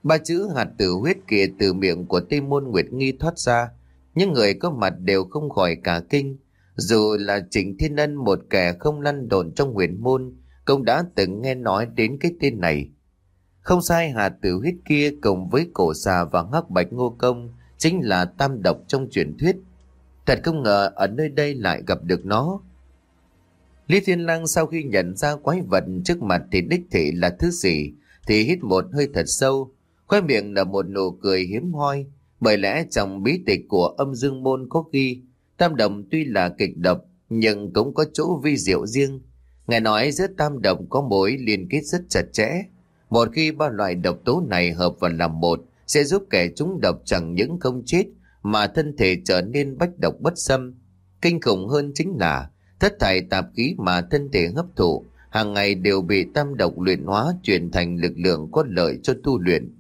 Ba chữ hạt tử huyết kia từ miệng của Tây Môn Nguyệt Nghi thoát ra. Những người có mặt đều không khỏi cả kinh. Dù là Trịnh Thiên Ân một kẻ không lăn đồn trong huyền môn, cũng đã từng nghe nói đến cái tên này. Không sai hà tử huyết kia cùng với cổ xà và hắc bạch ngô công chính là tam độc trong truyền thuyết. Thật không ngờ ở nơi đây lại gặp được nó. Lý Thiên Lăng sau khi nhận ra quái vật trước mặt thì đích thị là thứ gì, thì hít một hơi thật sâu, khoe miệng là một nụ cười hiếm hoi, bởi lẽ trong bí tịch của âm dương môn có ghi, tam đồng tuy là kịch độc, nhưng cũng có chỗ vi diệu riêng. Ngài nói giữa tam độc có mối liên kết rất chặt chẽ. Một khi ba loại độc tố này hợp vào làm một, sẽ giúp kẻ chúng độc chẳng những không chết, mà thân thể trở nên bách độc bất xâm. Kinh khủng hơn chính là thất thải tạp khí mà thân thể hấp thụ, hàng ngày đều bị tam độc luyện hóa chuyển thành lực lượng có lợi cho tu luyện.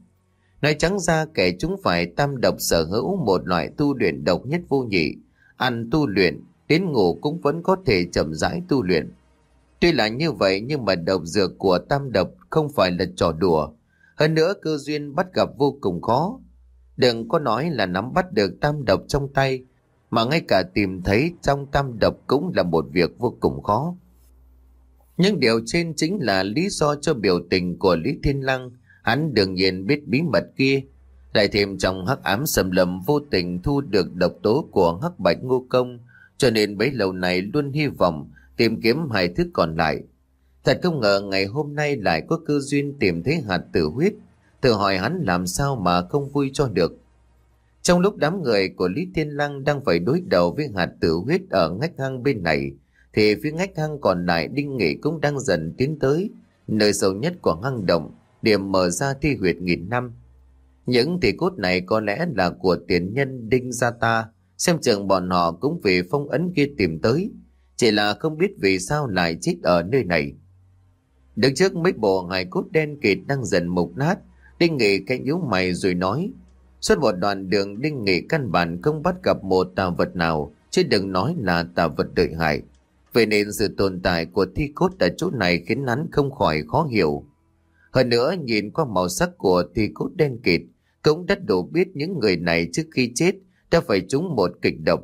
Nói trắng ra kẻ chúng phải tam độc sở hữu một loại tu luyện độc nhất vô nhị, ăn tu luyện, đến ngủ cũng vẫn có thể chậm rãi tu luyện. Tuy là như vậy nhưng mà độc dược của tam độc không phải là trò đùa. Hơn nữa cơ duyên bắt gặp vô cùng khó. Đừng có nói là nắm bắt được tam độc trong tay, mà ngay cả tìm thấy trong tam độc cũng là một việc vô cùng khó. Nhưng điều trên chính là lý do cho biểu tình của Lý Thiên Lăng. Hắn đương nhiên biết bí mật kia. Lại thêm trong hắc ám sầm lầm vô tình thu được độc tố của hắc bạch ngô công. Cho nên bấy lâu này luôn hy vọng tìm kiếm hai thứ còn lại. Thật không ngờ ngày hôm nay lại có cơ duyên tìm thấy hạt tử huyết. Tự hỏi hắn làm sao mà không vui cho được. Trong lúc đám người của Lý Thiên Lăng đang phải đối đầu với hạt tử huyết ở ngách hang bên này, thì phía ngách hang còn lại Đinh Nghị cũng đang dần tiến tới, nơi sâu nhất của hang động, điểm mở ra thi huyệt nghìn năm. Những tỷ cốt này có lẽ là của tiền nhân Đinh Gia Ta, xem chừng bọn họ cũng vì phong ấn kia tìm tới, chỉ là không biết vì sao lại chết ở nơi này. Đứng trước mấy bộ hài cốt đen kịt đang dần mục nát, Đinh Nghị cạnh nhíu mày rồi nói, suốt một đoạn đường Đinh Nghị căn bản không bắt gặp một tà vật nào, chứ đừng nói là tà vật đợi hại. Vậy nên sự tồn tại của thi cốt ở chỗ này khiến hắn không khỏi khó hiểu. Hơn nữa nhìn qua màu sắc của thi cốt đen kịt, cũng đã đủ biết những người này trước khi chết đã phải trúng một kịch độc.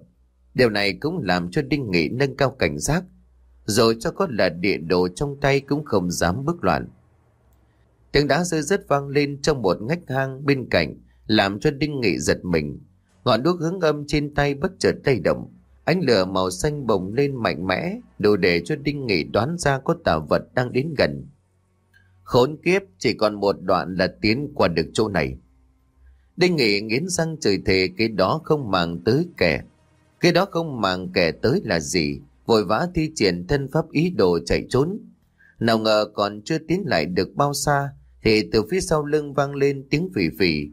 Điều này cũng làm cho Đinh Nghị nâng cao cảnh giác, rồi cho có là địa đồ trong tay cũng không dám bước loạn. Tiếng đá rơi rất vang lên trong một ngách hang bên cạnh, làm cho Đinh Nghị giật mình. Ngọn đuốc hướng âm trên tay bất chợt lay động, Ánh lửa màu xanh bồng lên mạnh mẽ, đủ để cho Đinh Nghị đoán ra có tà vật đang đến gần. Khốn kiếp chỉ còn một đoạn là tiến qua được chỗ này. Đinh Nghị nghiến răng trời thề cái đó không màng tới kẻ. Khi đó không màng kẻ tới là gì, vội vã thi triển thân pháp ý đồ chạy trốn. Nào ngờ còn chưa tiến lại được bao xa, thì từ phía sau lưng vang lên tiếng phỉ phỉ.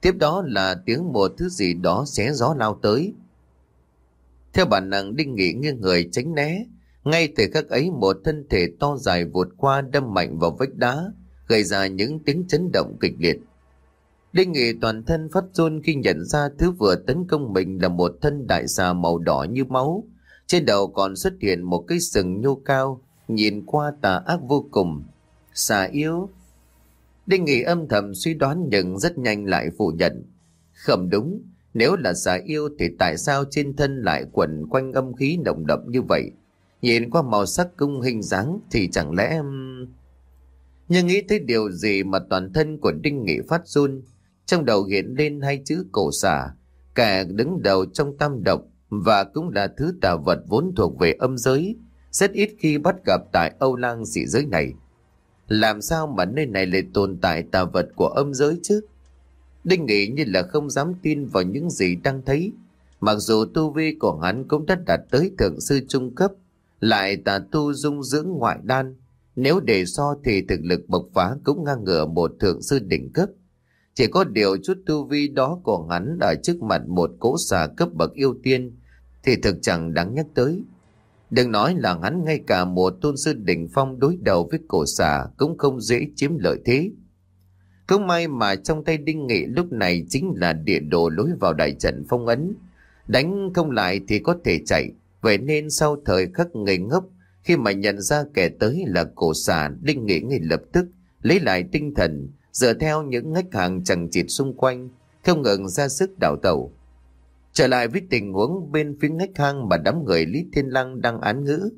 Tiếp đó là tiếng một thứ gì đó xé gió lao tới. Theo bản năng Đinh Nghị nghiêng người tránh né. Ngay từ khắc ấy một thân thể to dài vụt qua đâm mạnh vào vách đá, gây ra những tiếng chấn động kịch liệt. Đinh Nghị toàn thân phát run khi nhận ra thứ vừa tấn công mình là một thân đại xà màu đỏ như máu. Trên đầu còn xuất hiện một cái sừng nhô cao, nhìn qua tà ác vô cùng. Xà yếu. Đinh Nghị âm thầm suy đoán nhưng rất nhanh lại phủ nhận. Không đúng, nếu là xà yêu thì tại sao trên thân lại quẩn quanh âm khí nồng đậm như vậy? Nhìn qua màu sắc cung hình dáng thì chẳng lẽ... Nhưng nghĩ tới điều gì mà toàn thân của Đinh Nghị phát run, trong đầu hiện lên hai chữ cổ xà, cả đứng đầu trong tam độc và cũng là thứ tà vật vốn thuộc về âm giới, rất ít khi bắt gặp tại Âu Lang dị giới này. Làm sao mà nơi này lại tồn tại tà vật của âm giới chứ? Đinh nghĩ như là không dám tin vào những gì đang thấy. Mặc dù tu vi của hắn cũng đã đạt tới thượng sư trung cấp, lại tà tu dung dưỡng ngoại đan. Nếu để so thì thực lực bộc phá cũng ngang ngửa một thượng sư đỉnh cấp. Chỉ có điều chút tu vi đó của hắn ở trước mặt một cỗ xà cấp bậc yêu tiên thì thực chẳng đáng nhắc tới. Đừng nói là hắn ngay cả một tôn sư đỉnh phong đối đầu với cổ xà cũng không dễ chiếm lợi thế. Cũng may mà trong tay Đinh Nghị lúc này chính là địa đồ lối vào đại trận phong ấn. Đánh không lại thì có thể chạy, vậy nên sau thời khắc ngây ngốc, khi mà nhận ra kẻ tới là cổ xà, Đinh Nghị ngay lập tức lấy lại tinh thần, dựa theo những ngách hàng chẳng chịt xung quanh, không ngừng ra sức đảo tàu. Trở lại với tình huống bên phía ngách hang mà đám người Lý Thiên Lăng đang án ngữ.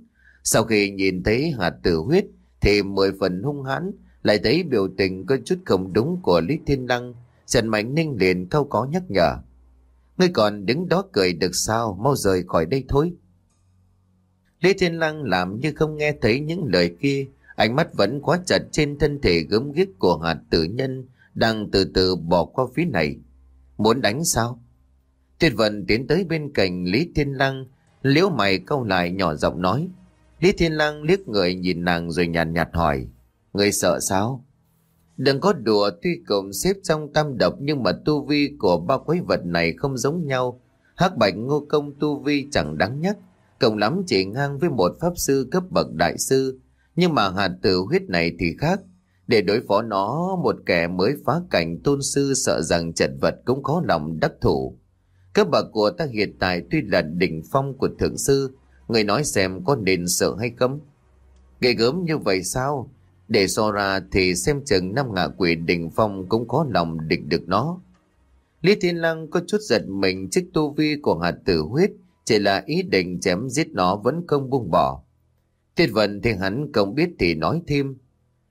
Sau khi nhìn thấy hạt tử huyết thì mười phần hung hãn, lại thấy biểu tình có chút không đúng của Lý Thiên Lăng, Trần Mạnh Ninh liền câu có nhắc nhở. Ngươi còn đứng đó cười được sao, mau rời khỏi đây thôi. Lý Thiên Lăng làm như không nghe thấy những lời kia, ánh mắt vẫn quá chặt trên thân thể gớm ghiếc của hạt tử nhân đang từ từ bỏ qua phía này. Muốn đánh sao? Tuyệt vận tiến tới bên cạnh Lý Thiên Lăng, liễu mày câu lại nhỏ giọng nói. Lý Thiên Lăng liếc người nhìn nàng rồi nhàn nhạt, nhạt hỏi. Người sợ sao? Đừng có đùa tuy cùng xếp trong tam độc nhưng mà tu vi của ba quái vật này không giống nhau. hắc bạch ngô công tu vi chẳng đáng nhắc. cộng lắm chỉ ngang với một pháp sư cấp bậc đại sư. Nhưng mà hạt tử huyết này thì khác. Để đối phó nó, một kẻ mới phá cảnh tôn sư sợ rằng chật vật cũng khó lòng đắc thủ. Cấp bậc của ta hiện tại tuy là đỉnh phong của thượng sư, người nói xem có nên sợ hay không? gây gớm như vậy sao? Để so ra thì xem chừng năm ngạ quỷ đỉnh phong cũng có lòng địch được nó. Lý Thiên Lăng có chút giật mình trước tu vi của hạt tử huyết, chỉ là ý định chém giết nó vẫn không buông bỏ. Thiên vận thì hắn không biết thì nói thêm.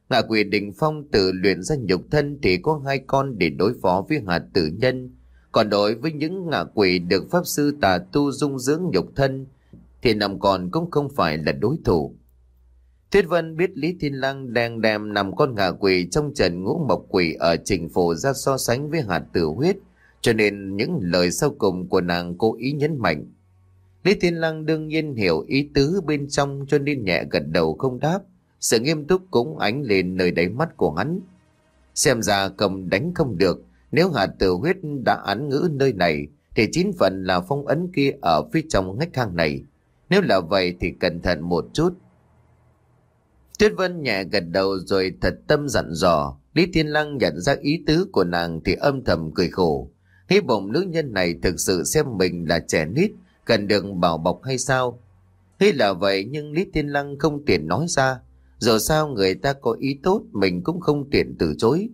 Ngạ quỷ đỉnh phong tự luyện ra nhục thân thì có hai con để đối phó với hạt tử nhân. Còn đối với những ngạ quỷ được pháp sư tà tu dung dưỡng nhục thân thì nằm còn cũng không phải là đối thủ. Thiết Vân biết Lý Thiên Lăng đang đem nằm con ngạ quỷ trong trận ngũ mộc quỷ ở trình phổ ra so sánh với hạt tử huyết, cho nên những lời sau cùng của nàng cố ý nhấn mạnh. Lý Thiên Lăng đương nhiên hiểu ý tứ bên trong cho nên nhẹ gật đầu không đáp, sự nghiêm túc cũng ánh lên nơi đáy mắt của hắn. Xem ra cầm đánh không được, nếu hạt tử huyết đã án ngữ nơi này, thì chín phần là phong ấn kia ở phía trong ngách hang này. Nếu là vậy thì cẩn thận một chút, Tuyết Vân nhẹ gật đầu rồi thật tâm dặn dò. Lý Thiên Lăng nhận ra ý tứ của nàng thì âm thầm cười khổ. Hy vọng nữ nhân này thực sự xem mình là trẻ nít, cần được bảo bọc hay sao? Thế là vậy nhưng Lý Thiên Lăng không tiện nói ra. giờ sao người ta có ý tốt mình cũng không tiện từ chối.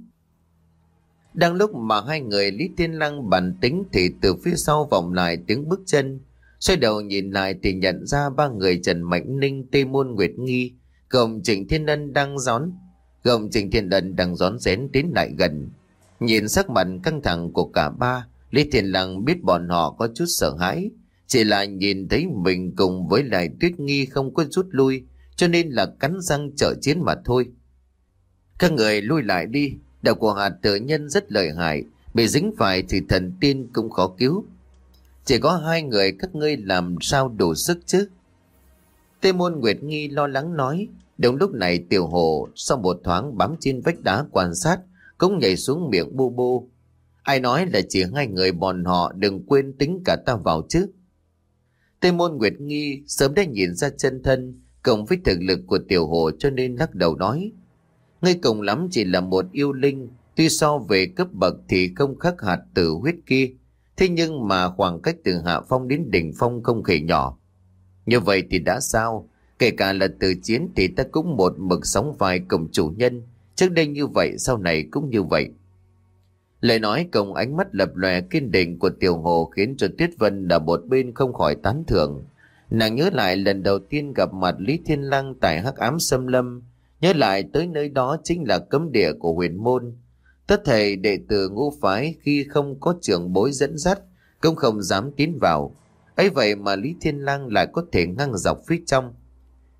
Đang lúc mà hai người Lý Thiên Lăng bàn tính thì từ phía sau vọng lại tiếng bước chân. Xoay đầu nhìn lại thì nhận ra ba người Trần Mạnh Ninh, Tây Môn Nguyệt Nghi gồm Trịnh Thiên Ân đang gión gồm Trịnh Thiên Ân đang gión rén tiến lại gần. Nhìn sắc mặt căng thẳng của cả ba, Lý Thiên Lăng biết bọn họ có chút sợ hãi. Chỉ là nhìn thấy mình cùng với lại tuyết nghi không có rút lui, cho nên là cắn răng trợ chiến mà thôi. Các người lui lại đi, đạo của hạt tự nhân rất lợi hại, bị dính phải thì thần tiên cũng khó cứu. Chỉ có hai người các ngươi làm sao đủ sức chứ? Tê môn Nguyệt Nghi lo lắng nói, Đúng lúc này tiểu hồ sau một thoáng bám trên vách đá quan sát cũng nhảy xuống miệng bu bu. Ai nói là chỉ hai người bọn họ đừng quên tính cả ta vào chứ. Tây môn Nguyệt Nghi sớm đã nhìn ra chân thân cộng với thực lực của tiểu hồ cho nên lắc đầu nói. Ngươi cùng lắm chỉ là một yêu linh tuy so về cấp bậc thì không khắc hạt tử huyết kia. Thế nhưng mà khoảng cách từ hạ phong đến đỉnh phong không hề nhỏ. Như vậy thì đã sao? Kể cả là từ chiến thì ta cũng một mực sóng vai cùng chủ nhân. Trước đây như vậy, sau này cũng như vậy. Lời nói cùng ánh mắt lập lòe kiên định của Tiểu Hồ khiến cho Tuyết Vân ở một bên không khỏi tán thưởng. Nàng nhớ lại lần đầu tiên gặp mặt Lý Thiên Lăng tại hắc ám sâm lâm, nhớ lại tới nơi đó chính là cấm địa của huyền môn. Tất thầy đệ tử ngũ phái khi không có trưởng bối dẫn dắt, cũng không dám tiến vào. ấy vậy mà Lý Thiên Lăng lại có thể ngăn dọc phía trong.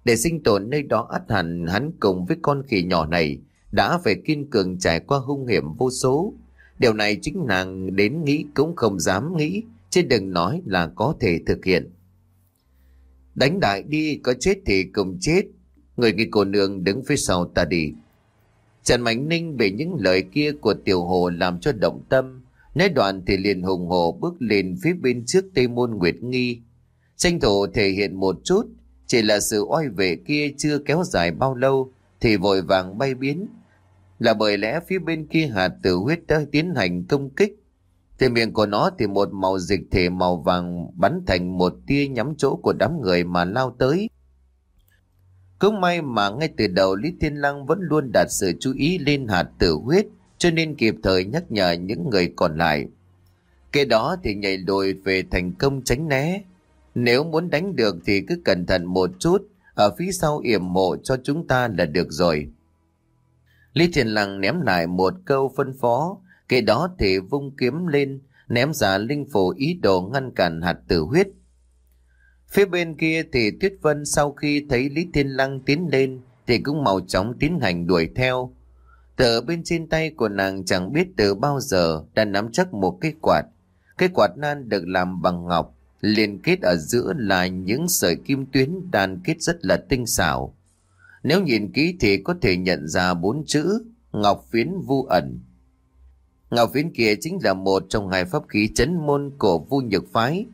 Để sinh tồn nơi đó ắt hẳn hắn cùng với con khỉ nhỏ này đã phải kiên cường trải qua hung hiểm vô số. Điều này chính nàng đến nghĩ cũng không dám nghĩ, chứ đừng nói là có thể thực hiện. Đánh đại đi, có chết thì cùng chết. Người kia cô nương đứng phía sau ta đi. Trần Mạnh Ninh về những lời kia của Tiểu Hồ làm cho động tâm. Nói đoạn thì liền hùng hồ bước lên phía bên trước Tây Môn Nguyệt Nghi. Tranh thủ thể hiện một chút, chỉ là sự oai vệ kia chưa kéo dài bao lâu thì vội vàng bay biến. Là bởi lẽ phía bên kia hạt tử huyết đã tiến hành công kích. Thì miệng của nó thì một màu dịch thể màu vàng bắn thành một tia nhắm chỗ của đám người mà lao tới. Cứ may mà ngay từ đầu Lý Thiên Lăng vẫn luôn đặt sự chú ý lên hạt tử huyết cho nên kịp thời nhắc nhở những người còn lại. Kế đó thì nhảy lùi về thành công tránh né. Nếu muốn đánh được thì cứ cẩn thận một chút, ở phía sau yểm mộ cho chúng ta là được rồi. Lý Thiền Lăng ném lại một câu phân phó, kế đó thì vung kiếm lên, ném ra linh phổ ý đồ ngăn cản hạt tử huyết. Phía bên kia thì Tuyết Vân sau khi thấy Lý Thiên Lăng tiến lên thì cũng mau chóng tiến hành đuổi theo. Tờ bên trên tay của nàng chẳng biết từ bao giờ đã nắm chắc một cái quạt. Cái quạt nan được làm bằng ngọc, liên kết ở giữa là những sợi kim tuyến đan kết rất là tinh xảo. Nếu nhìn kỹ thì có thể nhận ra bốn chữ Ngọc Phiến Vu Ẩn. Ngọc Phiến kia chính là một trong hai pháp khí chấn môn của Vu Nhược Phái.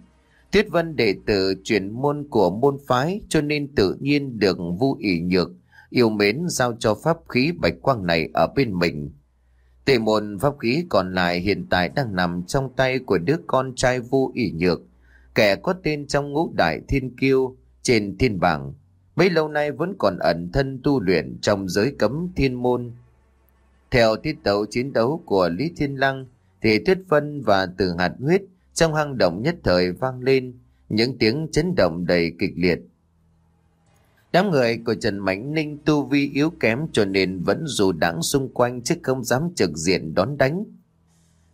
tiết Vân đệ tử truyền môn của môn phái cho nên tự nhiên được Vu ỷ nhược yêu mến giao cho pháp khí bạch quang này ở bên mình. Tề môn pháp khí còn lại hiện tại đang nằm trong tay của đứa con trai Vu ỷ nhược, kẻ có tên trong ngũ đại thiên kiêu trên thiên bảng. Mấy lâu nay vẫn còn ẩn thân tu luyện trong giới cấm thiên môn. Theo tiết tấu chiến đấu của Lý Thiên Lăng, thì Tuyết Phân và Từ Hạt Huyết trong hang động nhất thời vang lên những tiếng chấn động đầy kịch liệt. Đám người của Trần Mạnh Ninh tu vi yếu kém cho nên vẫn dù đắng xung quanh chứ không dám trực diện đón đánh.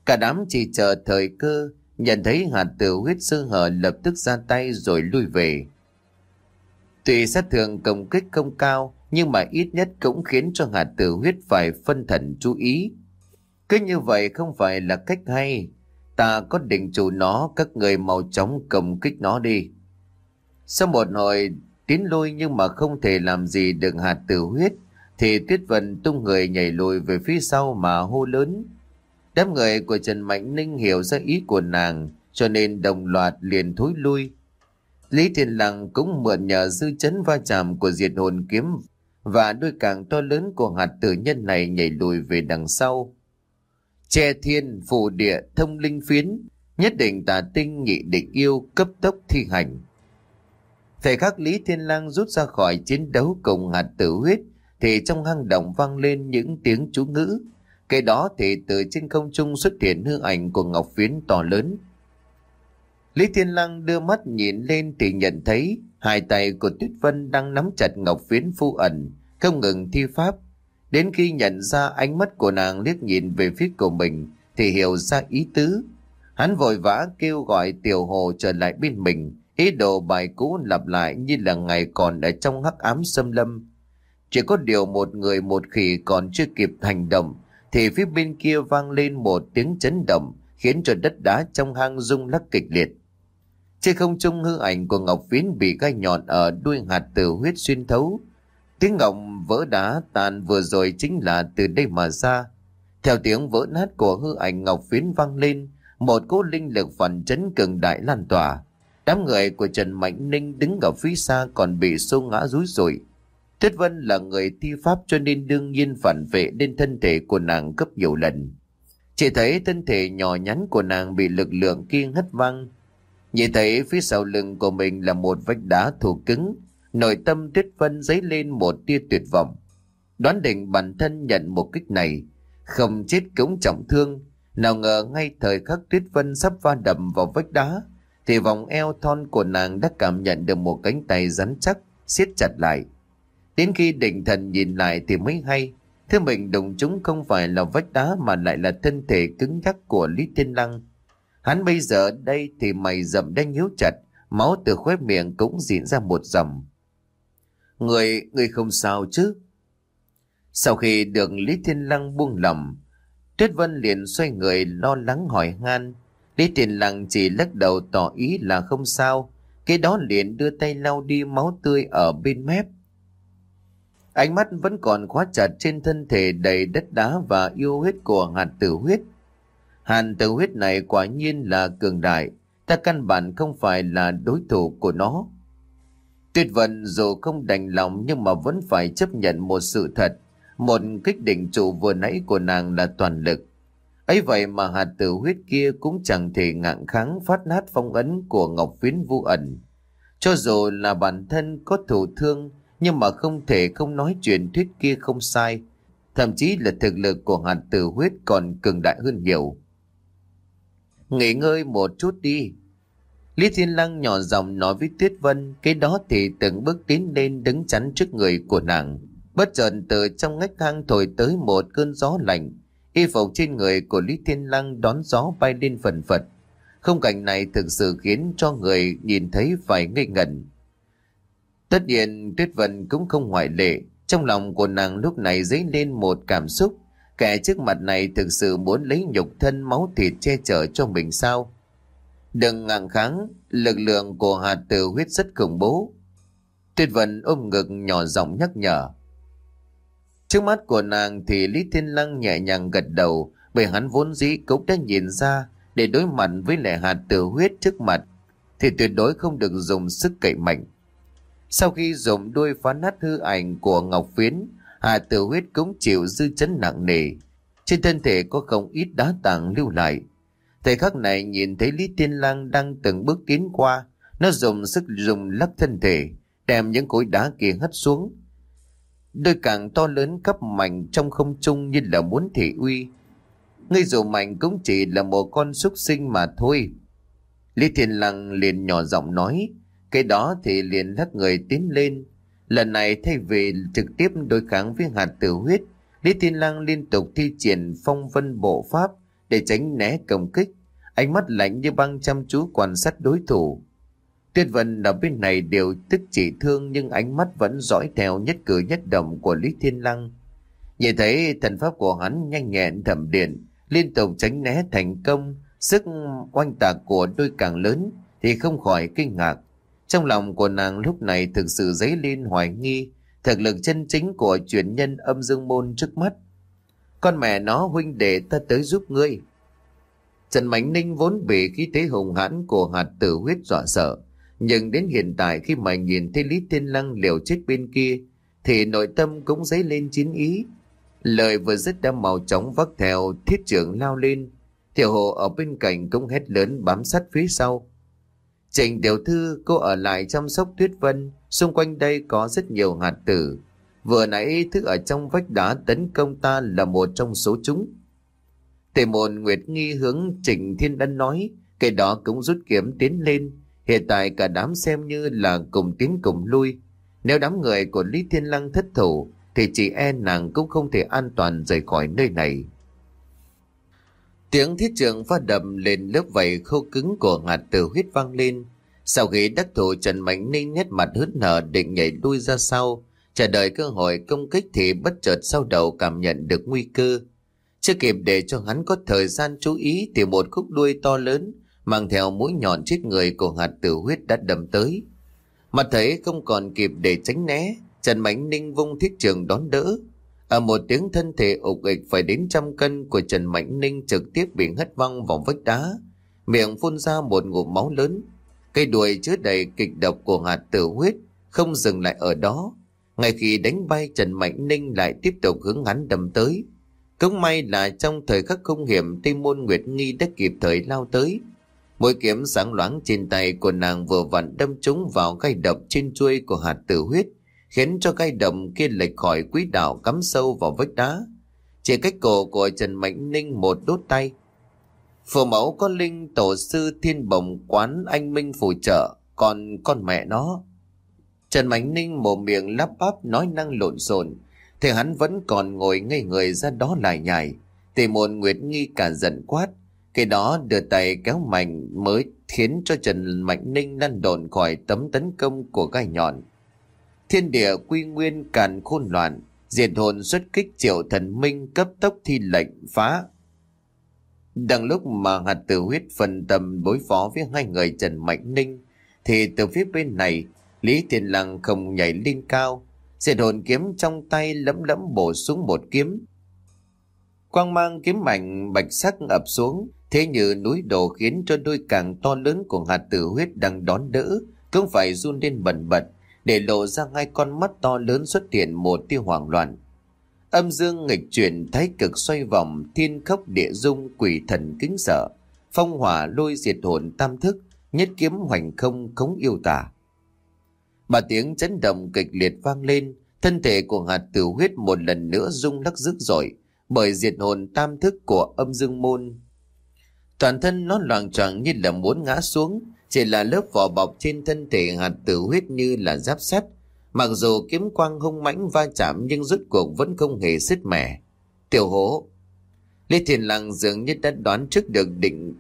Cả đám chỉ chờ thời cơ, nhận thấy hạt tử huyết sơ hở lập tức ra tay rồi lui về. Tuy sát thường công kích không cao, nhưng mà ít nhất cũng khiến cho hạt tử huyết phải phân thần chú ý. Cứ như vậy không phải là cách hay. Ta có định chủ nó, các người mau chóng công kích nó đi. Sau một hồi tiến lui nhưng mà không thể làm gì được hạt tử huyết, thì Tuyết Vân tung người nhảy lùi về phía sau mà hô lớn. Đám người của Trần Mạnh Ninh hiểu ra ý của nàng, cho nên đồng loạt liền thối lui. Lý Thiên Lăng cũng mượn nhờ dư chấn va chạm của diệt hồn kiếm và đôi càng to lớn của hạt tử nhân này nhảy lùi về đằng sau. Che thiên, phù địa, thông linh phiến, nhất định tà tinh nhị định yêu cấp tốc thi hành. Thầy khắc Lý Thiên Lang rút ra khỏi chiến đấu cùng hạt tử huyết thì trong hang động vang lên những tiếng chú ngữ. Cái đó thì từ trên không trung xuất hiện hư ảnh của ngọc phiến to lớn. Lý Thiên Lăng đưa mắt nhìn lên thì nhận thấy hai tay của Tuyết Vân đang nắm chặt ngọc phiến phu ẩn, không ngừng thi pháp. Đến khi nhận ra ánh mắt của nàng liếc nhìn về phía của mình thì hiểu ra ý tứ. Hắn vội vã kêu gọi tiểu hồ trở lại bên mình, ý đồ bài cũ lặp lại như là ngày còn ở trong hắc ám xâm lâm. Chỉ có điều một người một khỉ còn chưa kịp hành động thì phía bên kia vang lên một tiếng chấn động khiến cho đất đá trong hang rung lắc kịch liệt. Trên không trung hư ảnh của Ngọc Phiến bị gai nhọn ở đuôi hạt tử huyết xuyên thấu. Tiếng ngọc vỡ đá tàn vừa rồi chính là từ đây mà ra. Theo tiếng vỡ nát của hư ảnh Ngọc Phiến vang lên, một cỗ linh lực phản chấn cường đại lan tỏa. Đám người của Trần Mạnh Ninh đứng ở phía xa còn bị xô ngã rúi rủi. Tuyết Vân là người thi pháp cho nên đương nhiên phản vệ đến thân thể của nàng cấp nhiều lần. Chỉ thấy thân thể nhỏ nhắn của nàng bị lực lượng kia hất văng, Nhìn thấy phía sau lưng của mình là một vách đá thù cứng, nội tâm Tuyết Vân dấy lên một tia tuyệt vọng. Đoán định bản thân nhận một kích này, không chết cũng trọng thương. Nào ngờ ngay thời khắc Tuyết Vân sắp va đầm vào vách đá, thì vòng eo thon của nàng đã cảm nhận được một cánh tay rắn chắc, siết chặt lại. Đến khi định thần nhìn lại thì mới hay, thứ mình đụng chúng không phải là vách đá mà lại là thân thể cứng nhắc của Lý Thiên Lăng. Hắn bây giờ đây thì mày rậm đanh hiếu chặt, máu từ khóe miệng cũng dịn ra một dòng. Người, người không sao chứ? Sau khi được Lý Thiên Lăng buông lỏng, Tuyết Vân liền xoay người lo lắng hỏi han. Lý Thiên Lăng chỉ lắc đầu tỏ ý là không sao, cái đó liền đưa tay lau đi máu tươi ở bên mép. Ánh mắt vẫn còn khóa chặt trên thân thể đầy đất đá và yêu huyết của hạt tử huyết. Hàn tử huyết này quả nhiên là cường đại, ta căn bản không phải là đối thủ của nó. Tuyệt vận dù không đành lòng nhưng mà vẫn phải chấp nhận một sự thật, một kích định chủ vừa nãy của nàng là toàn lực. ấy vậy mà hạt tử huyết kia cũng chẳng thể ngạng kháng phát nát phong ấn của Ngọc Phiến Vũ ẩn. Cho dù là bản thân có thủ thương, nhưng mà không thể không nói chuyện thuyết kia không sai. Thậm chí là thực lực của hạt tử huyết còn cường đại hơn nhiều. Nghỉ ngơi một chút đi. Lý Thiên Lăng nhỏ giọng nói với Tuyết Vân, cái đó thì từng bước tiến lên đứng chắn trước người của nàng. Bất chợt từ trong ngách hang thổi tới một cơn gió lạnh. Y phục trên người của Lý Thiên Lăng đón gió bay lên phần phật. Không cảnh này thực sự khiến cho người nhìn thấy phải ngây ngẩn. Tất nhiên Tuyết Vân cũng không ngoại lệ. Trong lòng của nàng lúc này dấy lên một cảm xúc Kẻ trước mặt này thực sự muốn lấy nhục thân máu thịt che chở cho mình sao? Đừng ngạng kháng, lực lượng của hạt tử huyết rất khủng bố. Tuyết Vân ôm ngực nhỏ giọng nhắc nhở. Trước mắt của nàng thì Lý Thiên Lăng nhẹ nhàng gật đầu bởi hắn vốn dĩ cũng đã nhìn ra để đối mặt với lệ hạt tử huyết trước mặt thì tuyệt đối không được dùng sức cậy mạnh. Sau khi dùng đuôi phá nát hư ảnh của Ngọc Phiến, Hà Tử Huyết cũng chịu dư chấn nặng nề. Trên thân thể có không ít đá tảng lưu lại. Thời khắc này nhìn thấy Lý Tiên Lang đang từng bước tiến qua, nó dùng sức dùng lắc thân thể, đem những khối đá kia hất xuống. Đôi càng to lớn cấp mạnh trong không trung như là muốn thị uy. Ngươi dù mạnh cũng chỉ là một con súc sinh mà thôi. Lý Thiên Lăng liền nhỏ giọng nói, cái đó thì liền lắc người tiến lên. Lần này thay vì trực tiếp đối kháng với hạt tử huyết, Lý Thiên Lang liên tục thi triển phong vân bộ pháp để tránh né công kích. Ánh mắt lạnh như băng chăm chú quan sát đối thủ. Tuyết Vân ở bên này đều tức chỉ thương nhưng ánh mắt vẫn dõi theo nhất cử nhất động của Lý Thiên Lăng. Nhìn thấy thần pháp của hắn nhanh nhẹn thẩm điện, liên tục tránh né thành công, sức oanh tạc của đôi càng lớn thì không khỏi kinh ngạc. Trong lòng của nàng lúc này thực sự dấy lên hoài nghi, thực lực chân chính của truyền nhân âm dương môn trước mắt. Con mẹ nó huynh đệ ta tới giúp ngươi. Trần Mạnh Ninh vốn bị khí thế hùng hãn của hạt tử huyết dọa sợ. Nhưng đến hiện tại khi mà nhìn thấy Lý Thiên Lăng liều chết bên kia, thì nội tâm cũng dấy lên chiến ý. Lời vừa dứt đã màu chóng vắt theo thiết trưởng lao lên. Tiểu hộ ở bên cạnh cũng hét lớn bám sát phía sau. Trình tiểu thư cô ở lại chăm sóc Tuyết Vân, xung quanh đây có rất nhiều hạt tử. Vừa nãy thứ ở trong vách đá tấn công ta là một trong số chúng. Tề môn Nguyệt nghi hướng Trình Thiên Đân nói, kể đó cũng rút kiếm tiến lên. Hiện tại cả đám xem như là cùng tiến cùng lui. Nếu đám người của Lý Thiên Lăng thất thủ, thì chị e nàng cũng không thể an toàn rời khỏi nơi này. Tiếng thiết trường phát đầm lên lớp vảy khô cứng của hạt tử huyết vang lên. Sau khi đắc thủ Trần Mạnh Ninh nét mặt hớn nở định nhảy đuôi ra sau, chờ đợi cơ hội công kích thì bất chợt sau đầu cảm nhận được nguy cơ. Chưa kịp để cho hắn có thời gian chú ý thì một khúc đuôi to lớn mang theo mũi nhọn chết người của hạt tử huyết đã đâm tới. Mặt thấy không còn kịp để tránh né, Trần Mạnh Ninh vung thiết trường đón đỡ. Ở một tiếng thân thể ục ịch phải đến trăm cân của Trần Mạnh Ninh trực tiếp bị hất văng vào vách đá. Miệng phun ra một ngụm máu lớn. Cây đuôi chứa đầy kịch độc của hạt tử huyết không dừng lại ở đó. Ngay khi đánh bay Trần Mạnh Ninh lại tiếp tục hướng hắn đâm tới. Cũng may là trong thời khắc không hiểm, Tây Môn Nguyệt Nghi đã kịp thời lao tới. Mũi kiếm sáng loáng trên tay của nàng vừa vặn đâm trúng vào gai độc trên chuôi của hạt tử huyết khiến cho gai đầm kia lệch khỏi quỹ đạo cắm sâu vào vách đá. Chỉ cách cổ của Trần Mạnh Ninh một đốt tay. Phù mẫu có linh tổ sư thiên bồng quán anh Minh phù trợ, còn con mẹ nó. Trần Mạnh Ninh mồm miệng lắp bắp nói năng lộn xộn thì hắn vẫn còn ngồi ngây người ra đó lại nhảy. Tề Môn Nguyệt Nghi cả giận quát, cái đó đưa tay kéo mạnh mới khiến cho Trần Mạnh Ninh lăn đồn khỏi tấm tấn công của gai nhọn. Thiên địa quy nguyên càn khôn loạn, diệt hồn xuất kích triệu thần minh cấp tốc thi lệnh phá. Đang lúc mà hạt tử huyết phần tâm đối phó với hai người Trần Mạnh Ninh, thì từ phía bên này, Lý Thiên Lăng không nhảy lên cao, diệt hồn kiếm trong tay lấm lấm bổ xuống một kiếm. Quang mang kiếm mạnh bạch sắc ập xuống, thế như núi đổ khiến cho đôi càng to lớn của hạt tử huyết đang đón đỡ, cũng phải run lên bần bật, để lộ ra ngay con mắt to lớn xuất hiện một tia hoảng loạn. Âm dương nghịch chuyển thái cực xoay vòng, thiên khốc địa dung quỷ thần kính sợ, phong hỏa lôi diệt hồn tam thức, nhất kiếm hoành không khống yêu tả. Mà tiếng chấn động kịch liệt vang lên, thân thể của hạt tử huyết một lần nữa rung lắc dữ dội bởi diệt hồn tam thức của âm dương môn. Toàn thân nó loạn choàng như là muốn ngã xuống, chỉ là lớp vỏ bọc trên thân thể hạt tử huyết như là giáp sắt. Mặc dù kiếm quang hung mãnh va chạm nhưng rốt cuộc vẫn không hề sứt mẻ. Tiểu hố. Lý Thiên Lăng dường như đã đoán trước được định.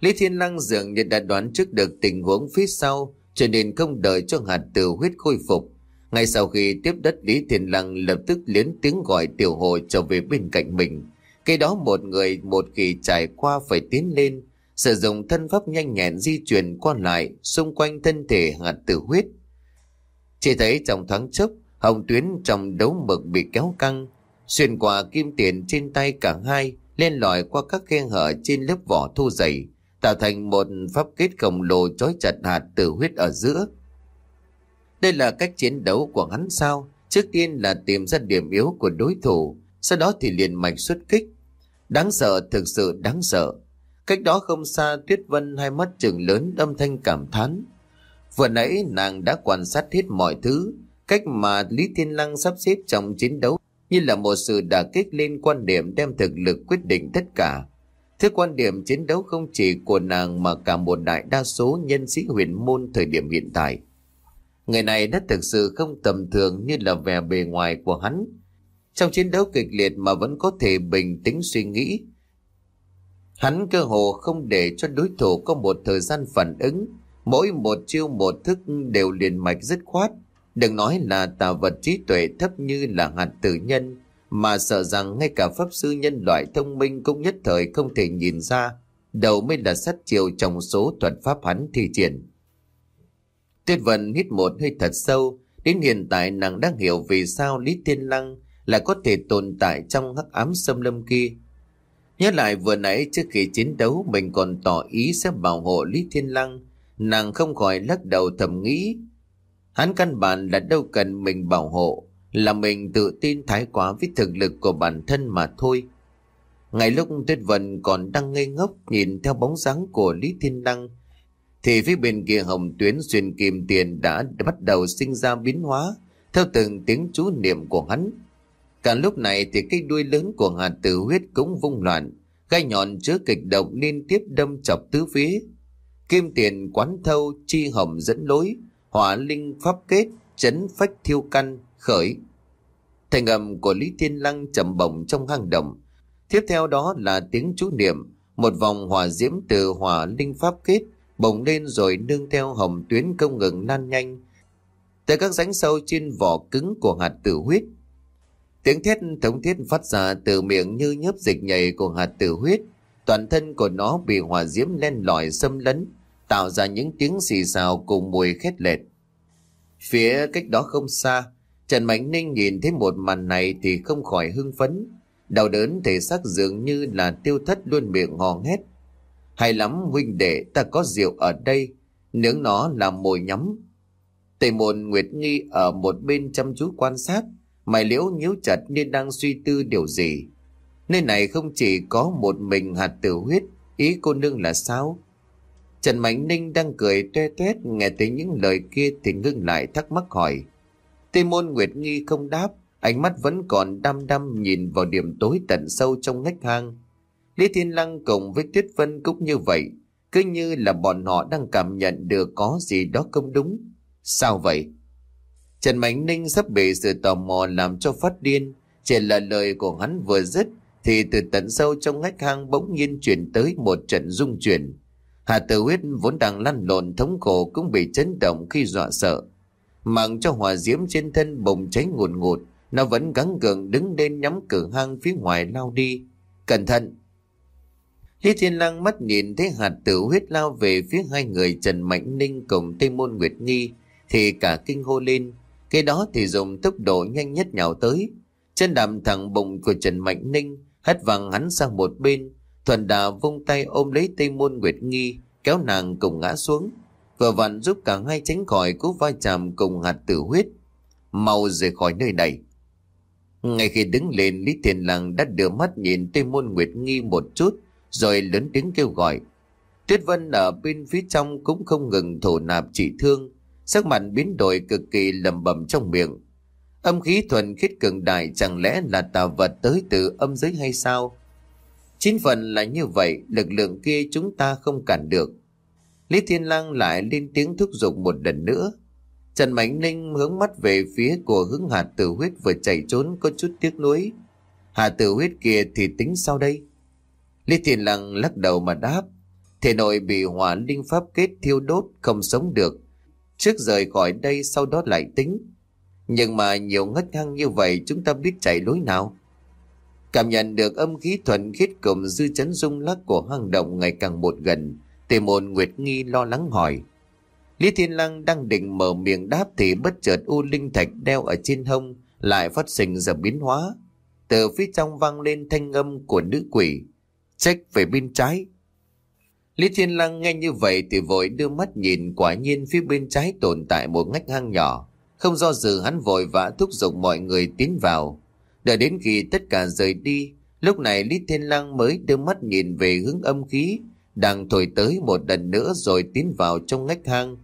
Lý Thiên Lăng dường như đã đoán trước được tình huống phía sau, cho nên không đợi cho hạt tử huyết khôi phục. Ngay sau khi tiếp đất, Lý Thiên Lăng lập tức liến tiếng gọi tiểu hồ trở về bên cạnh mình. Cái đó một người một kỳ trải qua phải tiến lên sử dụng thân pháp nhanh nhẹn di chuyển qua lại xung quanh thân thể hạt tử huyết. Chỉ thấy trong thoáng chốc, Hồng tuyến trong đấu mực bị kéo căng, xuyên qua kim tiền trên tay cả hai, lên lòi qua các khe hở trên lớp vỏ thu dày, tạo thành một pháp kết khổng lồ trói chặt hạt tử huyết ở giữa. Đây là cách chiến đấu của hắn sao? Trước tiên là tìm ra điểm yếu của đối thủ, sau đó thì liền mạch xuất kích. Đáng sợ, thực sự đáng sợ. Cách đó không xa Tuyết Vân hai mắt trừng lớn âm thanh cảm thán. Vừa nãy nàng đã quan sát hết mọi thứ, cách mà Lý Thiên Lăng sắp xếp trong chiến đấu như là một sự đả kích lên quan điểm đem thực lực quyết định tất cả. Thứ quan điểm chiến đấu không chỉ của nàng mà cả một đại đa số nhân sĩ huyền môn thời điểm hiện tại. Người này đã thực sự không tầm thường như là vẻ bề ngoài của hắn. Trong chiến đấu kịch liệt mà vẫn có thể bình tĩnh suy nghĩ. Hắn cơ hồ không để cho đối thủ có một thời gian phản ứng. Mỗi một chiêu một thức đều liền mạch dứt khoát. Đừng nói là tà vật trí tuệ thấp như là hạt tử nhân, mà sợ rằng ngay cả pháp sư nhân loại thông minh cũng nhất thời không thể nhìn ra đầu mới là sát chiều trong số thuật pháp hắn thi triển. Tuyết Vân hít một hơi thật sâu, đến hiện tại nàng đang hiểu vì sao Lý Thiên Lăng lại có thể tồn tại trong hắc ám xâm lâm kia. Nhớ lại vừa nãy trước khi chiến đấu mình còn tỏ ý sẽ bảo hộ Lý Thiên Lăng, nàng không khỏi lắc đầu thầm nghĩ. Hắn căn bản là đâu cần mình bảo hộ, là mình tự tin thái quá với thực lực của bản thân mà thôi. Ngay lúc Tuyết Vân còn đang ngây ngốc nhìn theo bóng dáng của Lý Thiên Lăng, thì phía bên kia hồng tuyến xuyên kim tiền đã bắt đầu sinh ra biến hóa theo từng tiếng chú niệm của hắn. Cả lúc này thì cái đuôi lớn của hạt tử huyết cũng vung loạn, gai nhọn chứa kịch độc liên tiếp đâm chọc tứ phía. Kim tiền quán thâu, chi hồng dẫn lối, hỏa linh pháp kết, chấn phách thiêu căn, khởi. Thành âm của Lý Thiên Lăng trầm bổng trong hang động. Tiếp theo đó là tiếng chú niệm, một vòng hỏa diễm từ hỏa linh pháp kết bồng lên rồi nương theo hồng tuyến không ngừng lan nhanh tới các rãnh sâu trên vỏ cứng của hạt tử huyết. Tiếng thét thống thiết phát ra từ miệng như nhớp dịch nhảy của hạt tử huyết. Toàn thân của nó bị hỏa diễm len lỏi xâm lấn, tạo ra những tiếng xì xào cùng mùi khét lẹt. Phía cách đó không xa, Trần Mạnh Ninh nhìn thấy một màn này thì không khỏi hưng phấn. Đau đớn thể xác dường như là tiêu thất luôn miệng hò hét. Hay lắm huynh đệ ta có rượu ở đây, nướng nó làm mồi nhắm. Tề môn Nguyệt Nghi ở một bên chăm chú quan sát, mày liễu nhíu chặt như đang suy tư điều gì. Nơi này không chỉ có một mình hạt tử huyết, ý cô nương là sao? Trần Mạnh Ninh đang cười toe toét nghe thấy những lời kia thì ngưng lại thắc mắc hỏi. tê môn Nguyệt Nghi không đáp, ánh mắt vẫn còn đăm đăm nhìn vào điểm tối tận sâu trong ngách hang. Lý Thiên Lăng cùng với Tuyết Vân cũng như vậy, cứ như là bọn họ đang cảm nhận được có gì đó không đúng. Sao vậy? Trần Mạnh Ninh sắp bị sự tò mò làm cho phát điên, chỉ là lời của hắn vừa dứt thì từ tận sâu trong ngách hang bỗng nhiên chuyển tới một trận rung chuyển. Hà Tử Huyết vốn đang lăn lộn thống khổ cũng bị chấn động khi dọa sợ. Mạng cho hỏa diễm trên thân bùng cháy ngùn ngụt, nó vẫn gắng gượng đứng lên nhắm cửa hang phía ngoài lao đi. Cẩn thận! Lý Thiên Lăng mắt nhìn thấy hạt tử huyết lao về phía hai người Trần Mạnh Ninh cùng Tây Môn Nguyệt Nhi thì cả kinh hô lên. Cái đó thì dùng tốc độ nhanh nhất nhào tới. Chân đạp thẳng bụng của Trần Mạnh Ninh hất văng hắn sang một bên. Thuần đà vung tay ôm lấy Tây Môn Nguyệt nghi kéo nàng cùng ngã xuống. Vừa vặn giúp cả hai tránh khỏi cú vai chạm cùng hạt tử huyết. Mau rời khỏi nơi này. Ngay khi đứng lên Lý thiền Lăng đã đưa mắt nhìn Tây Môn Nguyệt Nghi một chút rồi lớn tiếng kêu gọi. Tuyết Vân ở bên phía trong cũng không ngừng thổ nạp chỉ thương, sắc mặt biến đổi cực kỳ lầm bầm trong miệng. Âm khí thuần khiết cường đại chẳng lẽ là tà vật tới từ âm giới hay sao? Chính phần là như vậy, lực lượng kia chúng ta không cản được. Lý Thiên Lang lại lên tiếng thúc giục một lần nữa. Trần Mạnh Ninh hướng mắt về phía của hướng hạt tử huyết vừa chạy trốn có chút tiếc nuối. Hà tử huyết kia thì tính sao đây? Lý Thiên Lăng lắc đầu mà đáp. Thể nội bị hỏa linh pháp kết thiêu đốt không sống được. Trước rời khỏi đây sau đó lại tính. Nhưng mà nhiều ngất ngang như vậy chúng ta biết chạy lối nào. Cảm nhận được âm khí thuần khiết cùng dư chấn rung lắc của hang động ngày càng một gần. Tề môn Nguyệt Nghi lo lắng hỏi. Lý Thiên Lăng đang định mở miệng đáp thì bất chợt U Linh Thạch đeo ở trên hông lại phát sinh ra biến hóa. Từ phía trong vang lên thanh âm của nữ quỷ. Trách về bên trái. Lý Thiên Lăng nghe như vậy thì vội đưa mắt nhìn quả nhiên phía bên trái tồn tại một ngách hang nhỏ. Không do dự hắn vội vã thúc giục mọi người tiến vào. Đợi đến khi tất cả rời đi, lúc này Lý Thiên Lăng mới đưa mắt nhìn về hướng âm khí, đang thổi tới một lần nữa rồi tiến vào trong ngách hang.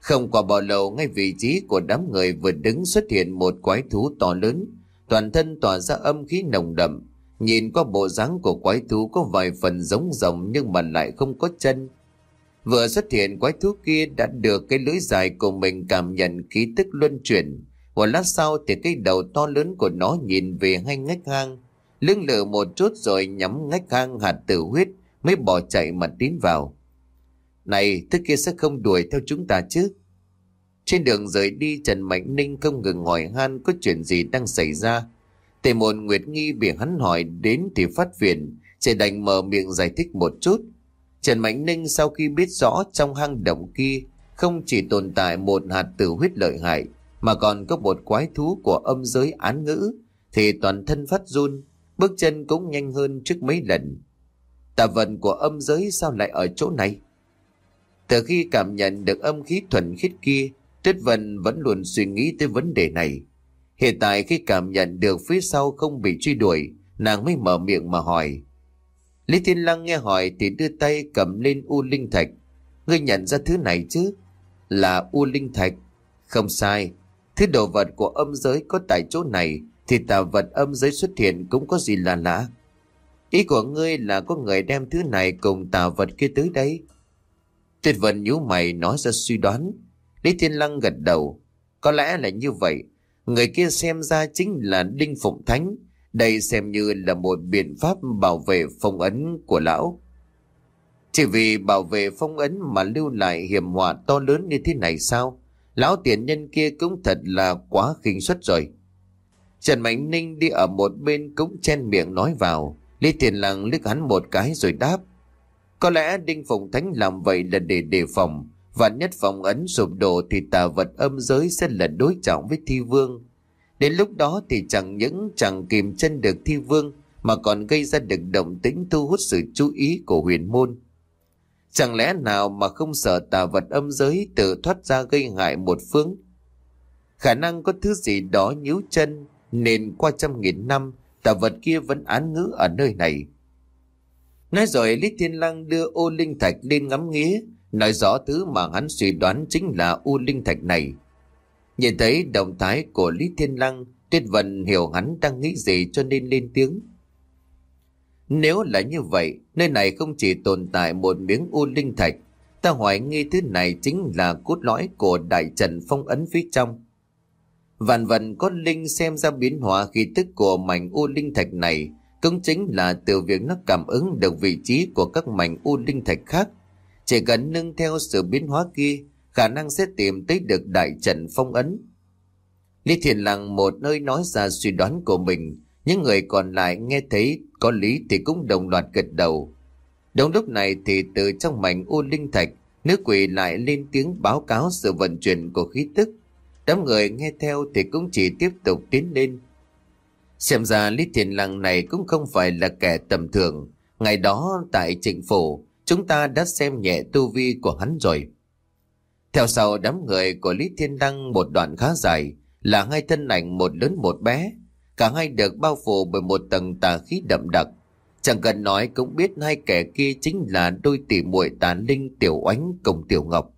Không qua bao lâu ngay vị trí của đám người vừa đứng xuất hiện một quái thú to lớn, toàn thân tỏa ra âm khí nồng đậm. Nhìn qua bộ dáng của quái thú có vài phần giống rồng nhưng mà lại không có chân. Vừa xuất hiện quái thú kia đã được cái lưỡi dài của mình cảm nhận khí tức luân chuyển. Một lát sau thì cái đầu to lớn của nó nhìn về hai ngách hang. Lưng lự một chút rồi nhắm ngách hang hạt tử huyết mới bỏ chạy mà tiến vào. Này, thứ kia sẽ không đuổi theo chúng ta chứ? Trên đường rời đi Trần Mạnh Ninh không ngừng hỏi han có chuyện gì đang xảy ra. Tề môn Nguyệt Nghi bị hắn hỏi đến thì phát phiền, chỉ đành mở miệng giải thích một chút. Trần Mạnh Ninh sau khi biết rõ trong hang động kia không chỉ tồn tại một hạt tử huyết lợi hại mà còn có một quái thú của âm giới án ngữ thì toàn thân phát run, bước chân cũng nhanh hơn trước mấy lần. Tà vận của âm giới sao lại ở chỗ này? Từ khi cảm nhận được âm khí thuần khiết kia, Tuyết Vân vẫn luôn suy nghĩ tới vấn đề này. Hiện tại khi cảm nhận được phía sau không bị truy đuổi, nàng mới mở miệng mà hỏi. Lý Thiên Lăng nghe hỏi thì đưa tay cầm lên U Linh Thạch. Ngươi nhận ra thứ này chứ? Là U Linh Thạch. Không sai. Thứ đồ vật của âm giới có tại chỗ này thì tà vật âm giới xuất hiện cũng có gì là lạ. Ý của ngươi là có người đem thứ này cùng tà vật kia tới đây. Tuyệt Vận nhíu mày nói ra suy đoán. Lý Thiên Lăng gật đầu. Có lẽ là như vậy. Người kia xem ra chính là Đinh Phụng Thánh. Đây xem như là một biện pháp bảo vệ phong ấn của lão. Chỉ vì bảo vệ phong ấn mà lưu lại hiểm họa to lớn như thế này sao? Lão tiền nhân kia cũng thật là quá khinh suất rồi. Trần Mạnh Ninh đi ở một bên cũng chen miệng nói vào. Lý Thiên Lăng liếc hắn một cái rồi đáp. Có lẽ Đinh Phụng Thánh làm vậy là để đề phòng. Và nhất phòng ấn sụp đổ thì tà vật âm giới sẽ là đối trọng với thi vương. Đến lúc đó thì chẳng những chẳng kìm chân được thi vương, mà còn gây ra được động tĩnh thu hút sự chú ý của huyền môn. Chẳng lẽ nào mà không sợ tà vật âm giới tự thoát ra gây hại một phương? Khả năng có thứ gì đó nhíu chân, nên qua trăm nghìn năm, tà vật kia vẫn án ngữ ở nơi này. Nói rồi Lý Thiên Lăng đưa ô linh thạch lên ngắm nghía nói rõ thứ mà hắn suy đoán chính là U Linh Thạch này. Nhìn thấy động thái của Lý Thiên Lăng, Tuyết Vân hiểu hắn đang nghĩ gì cho nên lên tiếng. Nếu là như vậy, nơi này không chỉ tồn tại một miếng U Linh Thạch, ta hoài nghi thứ này chính là cốt lõi của đại trần phong ấn phía trong. Vạn vận có linh xem ra biến hóa khí tức của mảnh U Linh Thạch này cũng chính là từ việc nó cảm ứng được vị trí của các mảnh U Linh Thạch khác chỉ cần nâng theo sự biến hóa kia, khả năng sẽ tìm tới được đại trận phong ấn. Lý Thiền Lăng một nơi nói ra suy đoán của mình, những người còn lại nghe thấy có lý thì cũng đồng loạt gật đầu. Đúng lúc này thì từ trong mảnh u linh thạch, nữ quỷ lại lên tiếng báo cáo sự vận chuyển của khí tức. Đám người nghe theo thì cũng chỉ tiếp tục tiến lên. Xem ra Lý Thiền Lăng này cũng không phải là kẻ tầm thường. Ngày đó tại trịnh phủ, Chúng ta đã xem nhẹ tu vi của hắn rồi. Theo sau, đám người của Lý Thiên Đăng, một đoạn khá dài, là hai thân ảnh một lớn một bé. Cả hai được bao phủ bởi một tầng tà khí đậm đặc. Chẳng cần nói cũng biết hai kẻ kia chính là đôi tỷ muội tàn linh Tiểu Oánh cùng Tiểu Ngọc.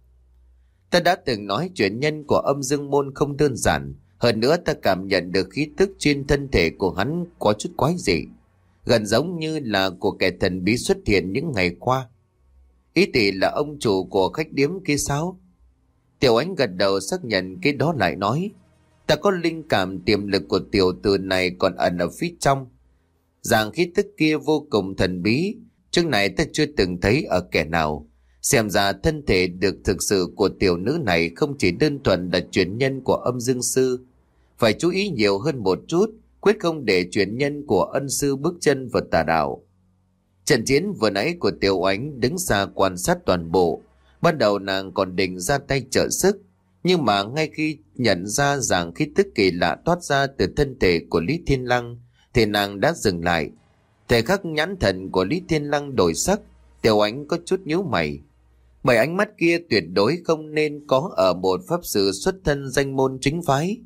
Ta đã từng nói chuyện nhân của âm dương môn không đơn giản. Hơn nữa ta cảm nhận được khí tức trên thân thể của hắn có chút quái dị. Gần giống như là của kẻ thần bí xuất hiện những ngày qua. Ý tỷ là ông chủ của khách điếm kia sao? Tiểu ánh gật đầu xác nhận cái đó lại nói. Ta có linh cảm tiềm lực của tiểu tử này còn ẩn ở phía trong. Dạng khí tức kia vô cùng thần bí. Trước này ta chưa từng thấy ở kẻ nào. Xem ra thân thể được thực sự của tiểu nữ này không chỉ đơn thuần là truyền nhân của âm dương sư. Phải chú ý nhiều hơn một chút, quyết không để truyền nhân của ân sư bước chân vào tà đạo. Trận chiến vừa nãy của Tiểu Ánh đứng xa quan sát toàn bộ. Ban đầu nàng còn định ra tay trợ sức, nhưng mà ngay khi nhận ra rằng khí tức kỳ lạ toát ra từ thân thể của Lý Thiên Lăng, thì nàng đã dừng lại. Thể khắc nhãn thần của Lý Thiên Lăng đổi sắc, Tiểu Ánh có chút nhíu mày. Bởi ánh mắt kia tuyệt đối không nên có ở một pháp sư xuất thân danh môn chính phái.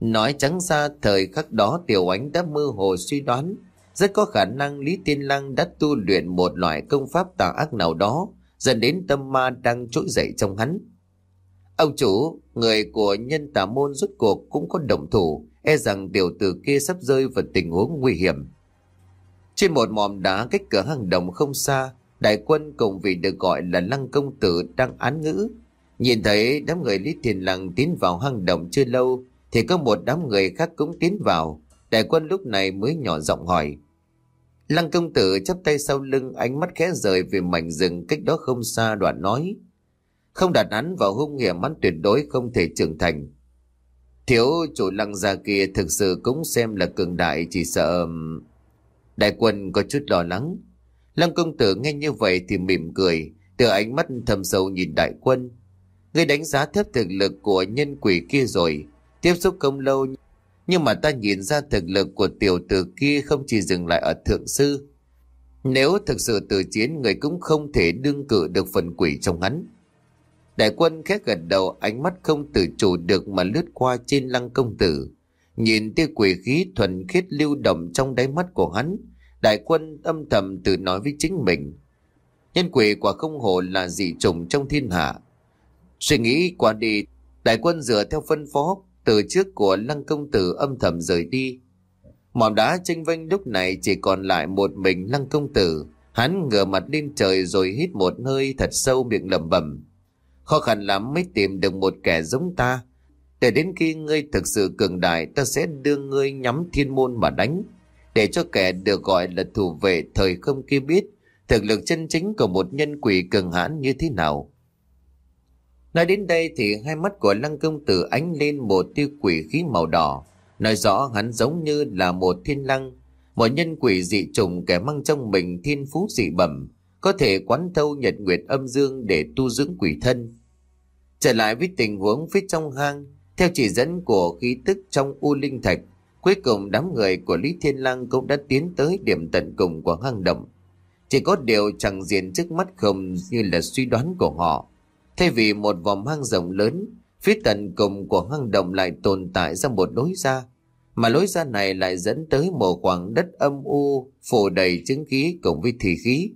Nói trắng ra thời khắc đó Tiểu Ánh đã mơ hồ suy đoán, rất có khả năng Lý tiên Lăng đã tu luyện một loại công pháp tà ác nào đó, dẫn đến tâm ma đang trỗi dậy trong hắn. Ông chủ, người của nhân tà môn rốt cuộc cũng có động thủ, e rằng tiểu tử kia sắp rơi vào tình huống nguy hiểm. Trên một mòm đá cách cửa hàng động không xa, đại quân cùng vị được gọi là lăng công tử đang án ngữ. Nhìn thấy đám người Lý Thiền Lăng tiến vào hang động chưa lâu, thì có một đám người khác cũng tiến vào. Đại quân lúc này mới nhỏ giọng hỏi. Lăng công tử chắp tay sau lưng ánh mắt khẽ rời về mảnh rừng cách đó không xa đoạn nói. Không đặt hắn vào hung hiểm hắn tuyệt đối không thể trưởng thành. Thiếu chủ lăng gia kia thực sự cũng xem là cường đại chỉ sợ... Đại quân có chút lo lắng. Lăng công tử nghe như vậy thì mỉm cười, từ ánh mắt thầm sâu nhìn đại quân. Người đánh giá thấp thực lực của nhân quỷ kia rồi, tiếp xúc không lâu nhưng mà ta nhìn ra thực lực của tiểu tử kia không chỉ dừng lại ở thượng sư. Nếu thực sự từ chiến người cũng không thể đương cử được phần quỷ trong hắn. Đại quân khét gật đầu ánh mắt không tự chủ được mà lướt qua trên lăng công tử. Nhìn tia quỷ khí thuần khiết lưu động trong đáy mắt của hắn, đại quân âm thầm tự nói với chính mình. Nhân quỷ quả không hồ là dị trùng trong thiên hạ. Suy nghĩ qua đi, đại quân dựa theo phân phó từ trước của lăng công tử âm thầm rời đi. Mỏm đá tranh vinh lúc này chỉ còn lại một mình lăng công tử. Hắn ngửa mặt lên trời rồi hít một hơi thật sâu miệng lẩm bẩm. Khó khăn lắm mới tìm được một kẻ giống ta. Để đến khi ngươi thực sự cường đại, ta sẽ đưa ngươi nhắm thiên môn mà đánh. Để cho kẻ được gọi là thủ vệ thời không kia biết thực lực chân chính của một nhân quỷ cường hãn như thế nào. Nói đến đây thì hai mắt của lăng công tử ánh lên một tia quỷ khí màu đỏ. Nói rõ hắn giống như là một thiên lăng, một nhân quỷ dị trùng kẻ mang trong mình thiên phú dị bẩm, có thể quán thâu nhật nguyệt âm dương để tu dưỡng quỷ thân. Trở lại với tình huống phía trong hang, theo chỉ dẫn của khí tức trong u linh thạch, cuối cùng đám người của Lý Thiên Lăng cũng đã tiến tới điểm tận cùng của hang động. Chỉ có điều chẳng diện trước mắt không như là suy đoán của họ. Thay vì một vòng hang rộng lớn, phía tận cùng của hang động lại tồn tại ra một lối ra, mà lối ra này lại dẫn tới một khoảng đất âm u, phủ đầy chứng khí cùng với thi khí.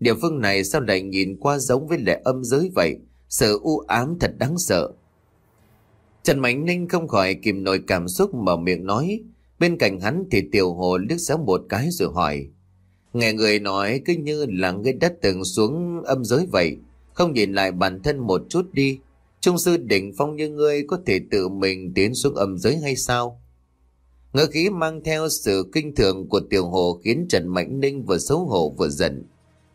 Địa phương này sao lại nhìn qua giống với lệ âm giới vậy, sự u ám thật đáng sợ. Trần Mạnh Ninh không khỏi kìm nổi cảm xúc mở miệng nói, bên cạnh hắn thì tiểu hồ liếc sáng một cái rồi hỏi. Nghe người nói cứ như là người đất từng xuống âm giới vậy, không nhìn lại bản thân một chút đi. Trung sư đỉnh phong như ngươi có thể tự mình tiến xuống âm giới hay sao? Ngữ khí mang theo sự kinh thường của tiểu hồ khiến Trần Mạnh Ninh vừa xấu hổ vừa giận.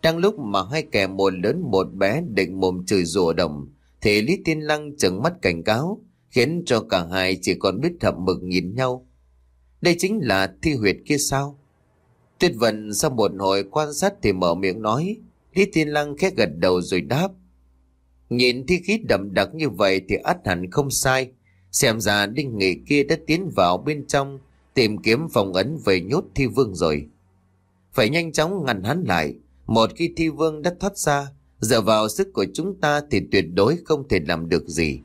Đang lúc mà hai kẻ một lớn một bé định mồm chửi rủa đồng, thì Lý Tiên Lăng trừng mắt cảnh cáo, khiến cho cả hai chỉ còn biết thầm mực nhìn nhau. Đây chính là thi huyệt kia sao? Tuyết Vân sau một hồi quan sát thì mở miệng nói, Lý Thiên Lăng khẽ gật đầu rồi đáp. Nhìn thi khí đậm đặc như vậy thì ắt hẳn không sai. Xem ra đinh nghị kia đã tiến vào bên trong tìm kiếm phòng ấn về nhốt thi vương rồi. Phải nhanh chóng ngăn hắn lại. Một khi thi vương đã thoát ra, dựa vào sức của chúng ta thì tuyệt đối không thể làm được gì.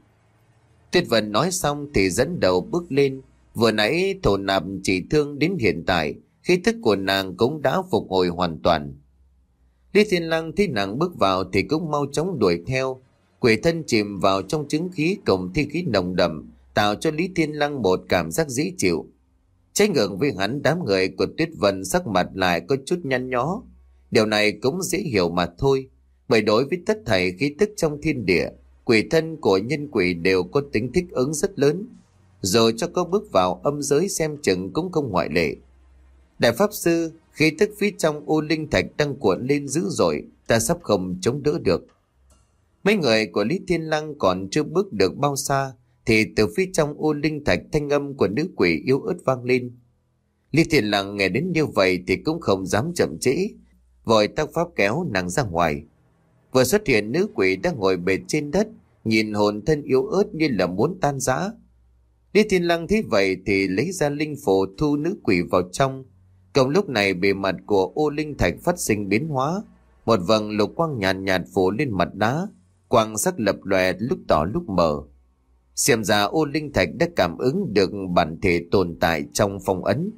Tuyết Vân nói xong thì dẫn đầu bước lên. Vừa nãy thổ nạp chỉ thương đến hiện tại, khí thức của nàng cũng đã phục hồi hoàn toàn. Lý Thiên Lăng thấy nàng bước vào thì cũng mau chóng đuổi theo. Quỷ thân chìm vào trong chứng khí cộng thi khí nồng đậm, tạo cho Lý Thiên Lăng một cảm giác dễ chịu. Trái ngược với hắn đám người của Tuyết Vân sắc mặt lại có chút nhăn nhó. Điều này cũng dễ hiểu mà thôi. Bởi đối với tất thảy khí tức trong thiên địa, quỷ thân của nhân quỷ đều có tính thích ứng rất lớn. Rồi cho có bước vào âm giới xem chừng cũng không ngoại lệ. Đại Pháp Sư, khi tức phía trong u linh thạch đang cuộn lên dữ dội, ta sắp không chống đỡ được. Mấy người của Lý Thiên Lăng còn chưa bước được bao xa, thì từ phía trong u linh thạch thanh âm của nữ quỷ yếu ớt vang lên. Lý Thiên Lăng nghe đến như vậy thì cũng không dám chậm trễ, vội tác pháp kéo nàng ra ngoài. Vừa xuất hiện nữ quỷ đang ngồi bệt trên đất, nhìn hồn thân yếu ớt như là muốn tan rã. Lý Thiên Lăng thấy vậy thì lấy ra linh phổ thu nữ quỷ vào trong. Cộng lúc này bề mặt của ô linh thạch phát sinh biến hóa. Một vầng lục quang nhàn nhạt, nhạt phủ lên mặt đá, quang sắc lập lòe lúc tỏ lúc mờ. Xem ra ô linh thạch đã cảm ứng được bản thể tồn tại trong phong ấn.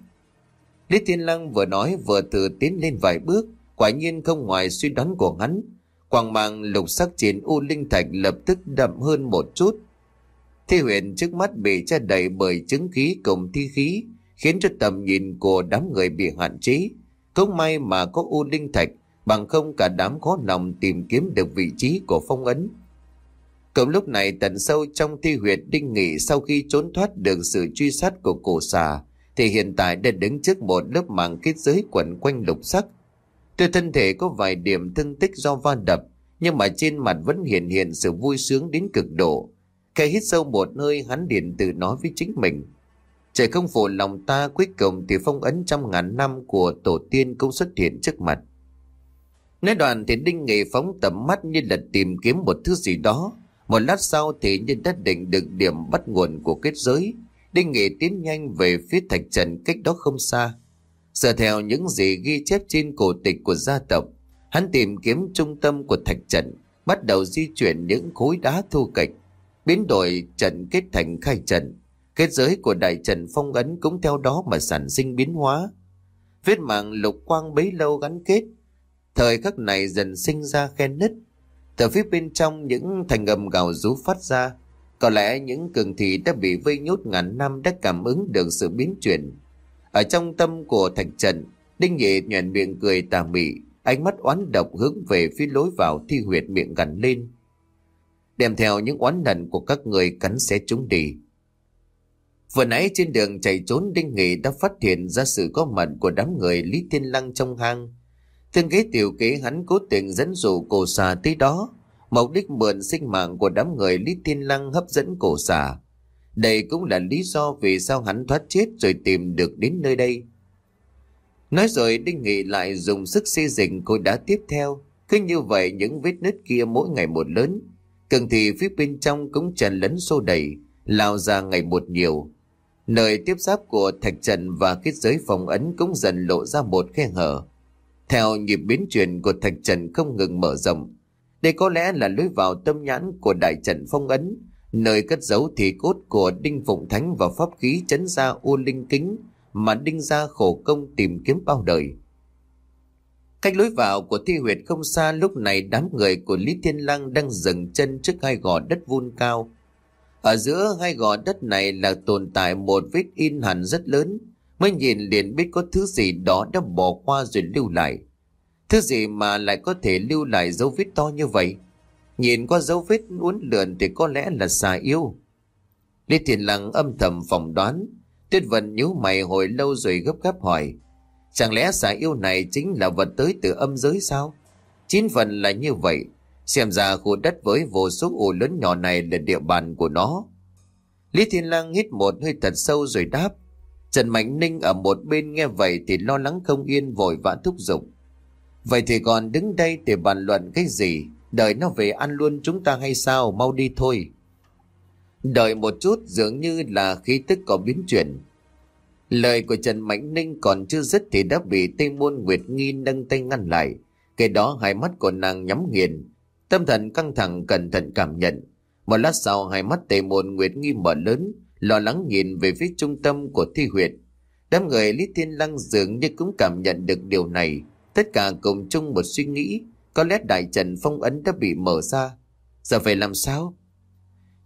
Lý Thiên Lăng vừa nói vừa thử tiến lên vài bước, quả nhiên không ngoài suy đoán của hắn. Quang mang lục sắc trên u linh thạch lập tức đậm hơn một chút. Thi huyền trước mắt bị che đầy bởi chứng khí cùng thi khí, khiến cho tầm nhìn của đám người bị hạn chế. Không may mà có u linh thạch, bằng không cả đám khó lòng tìm kiếm được vị trí của phong ấn. Cùng lúc này tận sâu trong thi huyệt đinh nghị sau khi trốn thoát được sự truy sát của cổ xà, thì hiện tại đã đứng trước một lớp màng kết giới quẩn quanh lục sắc. Từ thân thể có vài điểm thương tích do va đập, nhưng mà trên mặt vẫn hiện hiện sự vui sướng đến cực độ. Khi hít sâu một hơi hắn điện tự nói với chính mình. Trời không phụ lòng ta cuối cùng thì phong ấn trăm ngàn năm của tổ tiên cũng xuất hiện trước mặt. Nói đoạn thì đinh nghị phóng tầm mắt như là tìm kiếm một thứ gì đó. Một lát sau thì nhân đã định được điểm bắt nguồn của kết giới. Đinh Nghị tiến nhanh về phía thạch trần cách đó không xa. Dựa theo những gì ghi chép trên cổ tịch của gia tộc, hắn tìm kiếm trung tâm của thạch trần, bắt đầu di chuyển những khối đá thu kịch, biến đổi trận kết thành khai trần. Kết giới của đại trần phong ấn cũng theo đó mà sản sinh biến hóa. Vết mạng lục quang bấy lâu gắn kết, thời khắc này dần sinh ra khe nứt. Từ phía bên trong những thành âm gào rú phát ra, có lẽ những cường thị đã bị vây nhốt ngàn năm đã cảm ứng được sự biến chuyển. Ở trong tâm của thạch trần Đinh Nhị nhoẻn miệng cười tà mị, ánh mắt oán độc hướng về phía lối vào thi huyệt miệng gắn lên. Đem theo những oán nần của các người cắn xé chúng đi. Vừa nãy trên đường chạy trốn Đinh Nghị đã phát hiện ra sự có mặt của đám người Lý Thiên Lăng trong hang. Thương kế tiểu kế hắn cố tình dẫn dụ cổ xà tới đó, mục đích mượn sinh mạng của đám người Lý Thiên Lăng hấp dẫn cổ xà. Đây cũng là lý do vì sao hắn thoát chết rồi tìm được đến nơi đây. Nói rồi Đinh Nghị lại dùng sức xây dựng cô đá tiếp theo. Cứ như vậy những vết nứt kia mỗi ngày một lớn. Cần thì phía bên trong cũng tràn lấn xô đẩy, lao ra ngày một nhiều. Nơi tiếp giáp của thạch trần và kết giới phòng ấn cũng dần lộ ra một khe hở. Theo nhịp biến chuyển của thạch trần không ngừng mở rộng, đây có lẽ là lối vào tâm nhãn của đại trận phong ấn, nơi cất giấu thị cốt của Đinh Phụng Thánh và pháp khí chấn ra u linh kính mà Đinh gia khổ công tìm kiếm bao đời. Cách lối vào của thi huyệt không xa lúc này đám người của Lý Thiên Lăng đang dừng chân trước hai gò đất vun cao. Ở giữa hai gò đất này là tồn tại một vết in hẳn rất lớn, mới nhìn liền biết có thứ gì đó đã bỏ qua rồi lưu lại. Thứ gì mà lại có thể lưu lại dấu vết to như vậy? Nhìn qua dấu vết uốn lượn thì có lẽ là xà yêu. Lý Thiền Lăng âm thầm phỏng đoán. Tuyết Vân nhíu mày hồi lâu rồi gấp gáp hỏi. Chẳng lẽ xà yêu này chính là vật tới từ âm giới sao? Chín phần là như vậy. Xem ra khu đất với vô số ổ lớn nhỏ này là địa bàn của nó. Lý Thiên Lang hít một hơi thật sâu rồi đáp. Trần Mạnh Ninh ở một bên nghe vậy thì lo lắng không yên vội vã thúc giục. Vậy thì còn đứng đây để bàn luận cái gì? Đợi nó về ăn luôn chúng ta hay sao? Mau đi thôi. Đợi một chút, dường như là khí tức có biến chuyển. Lời của Trần Mạnh Ninh còn chưa dứt thì đã bị Tây Môn Nguyệt Nghi nâng tay ngăn lại. Cái đó hai mắt của nàng nhắm nghiền. Tâm thần căng thẳng cẩn thận cảm nhận. Một lát sau hai mắt tề Môn Nguyệt Nghi mở lớn, lo lắng nhìn về phía trung tâm của thi huyệt. Đám người Lý Thiên Lăng dường như cũng cảm nhận được điều này. Tất cả cùng chung một suy nghĩ, có lẽ đại trần phong ấn đã bị mở ra. Giờ phải làm sao?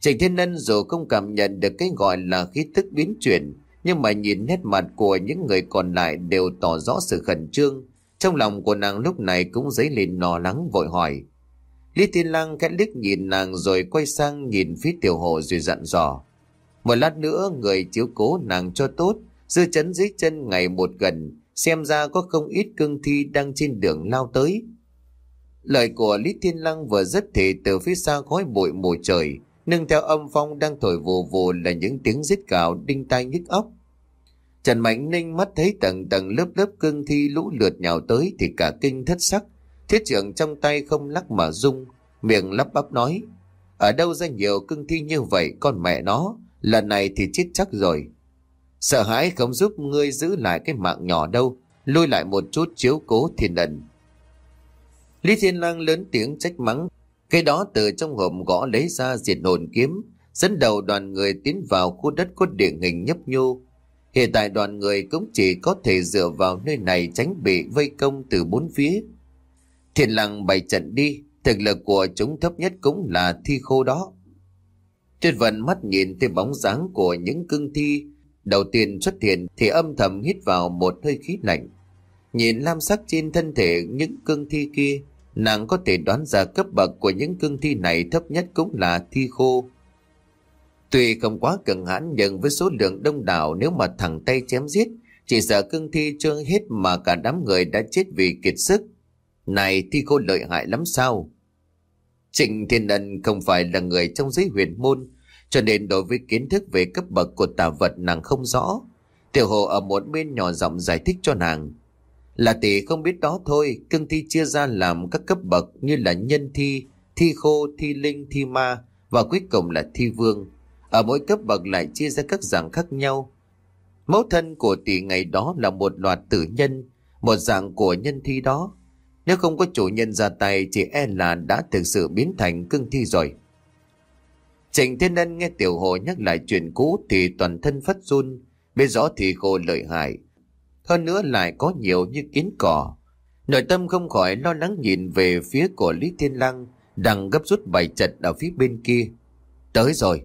Trịnh Thiên Ân dù không cảm nhận được cái gọi là khí tức biến chuyển, nhưng mà nhìn nét mặt của những người còn lại đều tỏ rõ sự khẩn trương. Trong lòng của nàng lúc này cũng dấy lên lo lắng vội hỏi. Lý Thiên Lang khẽ liếc nhìn nàng rồi quay sang nhìn phía tiểu hộ rồi dặn dò. Một lát nữa người chiếu cố nàng cho tốt, dư chấn dưới chân ngày một gần, xem ra có không ít cương thi đang trên đường lao tới. Lời của Lý Thiên Lăng vừa dứt thì từ phía xa khói bụi mù trời, nương theo âm phong đang thổi vù vù là những tiếng rít cào đinh tai nhức óc. Trần Mạnh Ninh mắt thấy tầng tầng lớp lớp cương thi lũ lượt nhào tới thì cả kinh thất sắc, Thiết trưởng trong tay không lắc mà rung, miệng lắp bắp nói. Ở đâu ra nhiều cưng thi như vậy con mẹ nó, lần này thì chết chắc rồi. Sợ hãi không giúp ngươi giữ lại cái mạng nhỏ đâu, lui lại một chút chiếu cố thiên ẩn. Lý Thiên Lang lớn tiếng trách mắng, cái đó từ trong hộp gõ lấy ra diệt hồn kiếm, dẫn đầu đoàn người tiến vào khu đất có địa hình nhấp nhô. Hiện tại đoàn người cũng chỉ có thể dựa vào nơi này tránh bị vây công từ bốn phía. Thiền lặng bày trận đi, thực lực của chúng thấp nhất cũng là thi khô đó. Tuyệt Vận mắt nhìn thấy bóng dáng của những cương thi đầu tiên xuất hiện thì âm thầm hít vào một hơi khí lạnh. Nhìn lam sắc trên thân thể những cương thi kia, nàng có thể đoán ra cấp bậc của những cương thi này thấp nhất cũng là thi khô. Tuy không quá cường hãn nhưng với số lượng đông đảo nếu mà thẳng tay chém giết, chỉ sợ cương thi chưa hết mà cả đám người đã chết vì kiệt sức. Này thi khô lợi hại lắm sao? Trịnh Thiên Ân không phải là người trong giới huyền môn, cho nên đối với kiến thức về cấp bậc của tà vật nàng không rõ. Tiểu hồ ở một bên nhỏ giọng giải thích cho nàng. Là tỷ không biết đó thôi, cương thi chia ra làm các cấp bậc như là nhân thi, thi khô, thi linh, thi ma và cuối cùng là thi vương. Ở mỗi cấp bậc lại chia ra các dạng khác nhau. Mẫu thân của tỷ ngày đó là một loạt tử nhân, một dạng của nhân thi đó. Nếu không có chủ nhân ra tay thì e là đã thực sự biến thành cương thi rồi. Trịnh Thiên Ân nghe Tiểu Hồ nhắc lại chuyện cũ thì toàn thân phát run, biết rõ thì khô lợi hại. Hơn nữa lại có nhiều như kiến cỏ. Nội tâm không khỏi lo lắng nhìn về phía của Lý Thiên Lăng đang gấp rút bày trận ở phía bên kia. Tới rồi.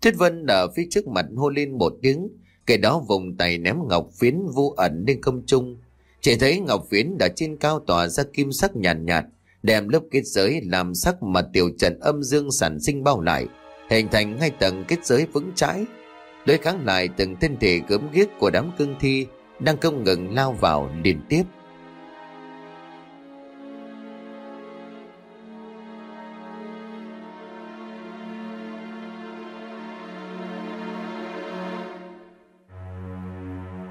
Tuyết Vân ở phía trước mặt hô lên một tiếng, kể đó vùng tay ném ngọc phiến vô ẩn lên không trung. Chỉ thấy ngọc phiến đã trên cao tỏa ra kim sắc nhàn nhạt, nhạt, đem lớp kết giới làm sắc mà tiểu trần âm dương sản sinh bao lại, hình thành ngay tầng kết giới vững chãi. Đối kháng lại từng thân thể gớm ghiếc của đám cương thi đang không ngừng lao vào liên tiếp.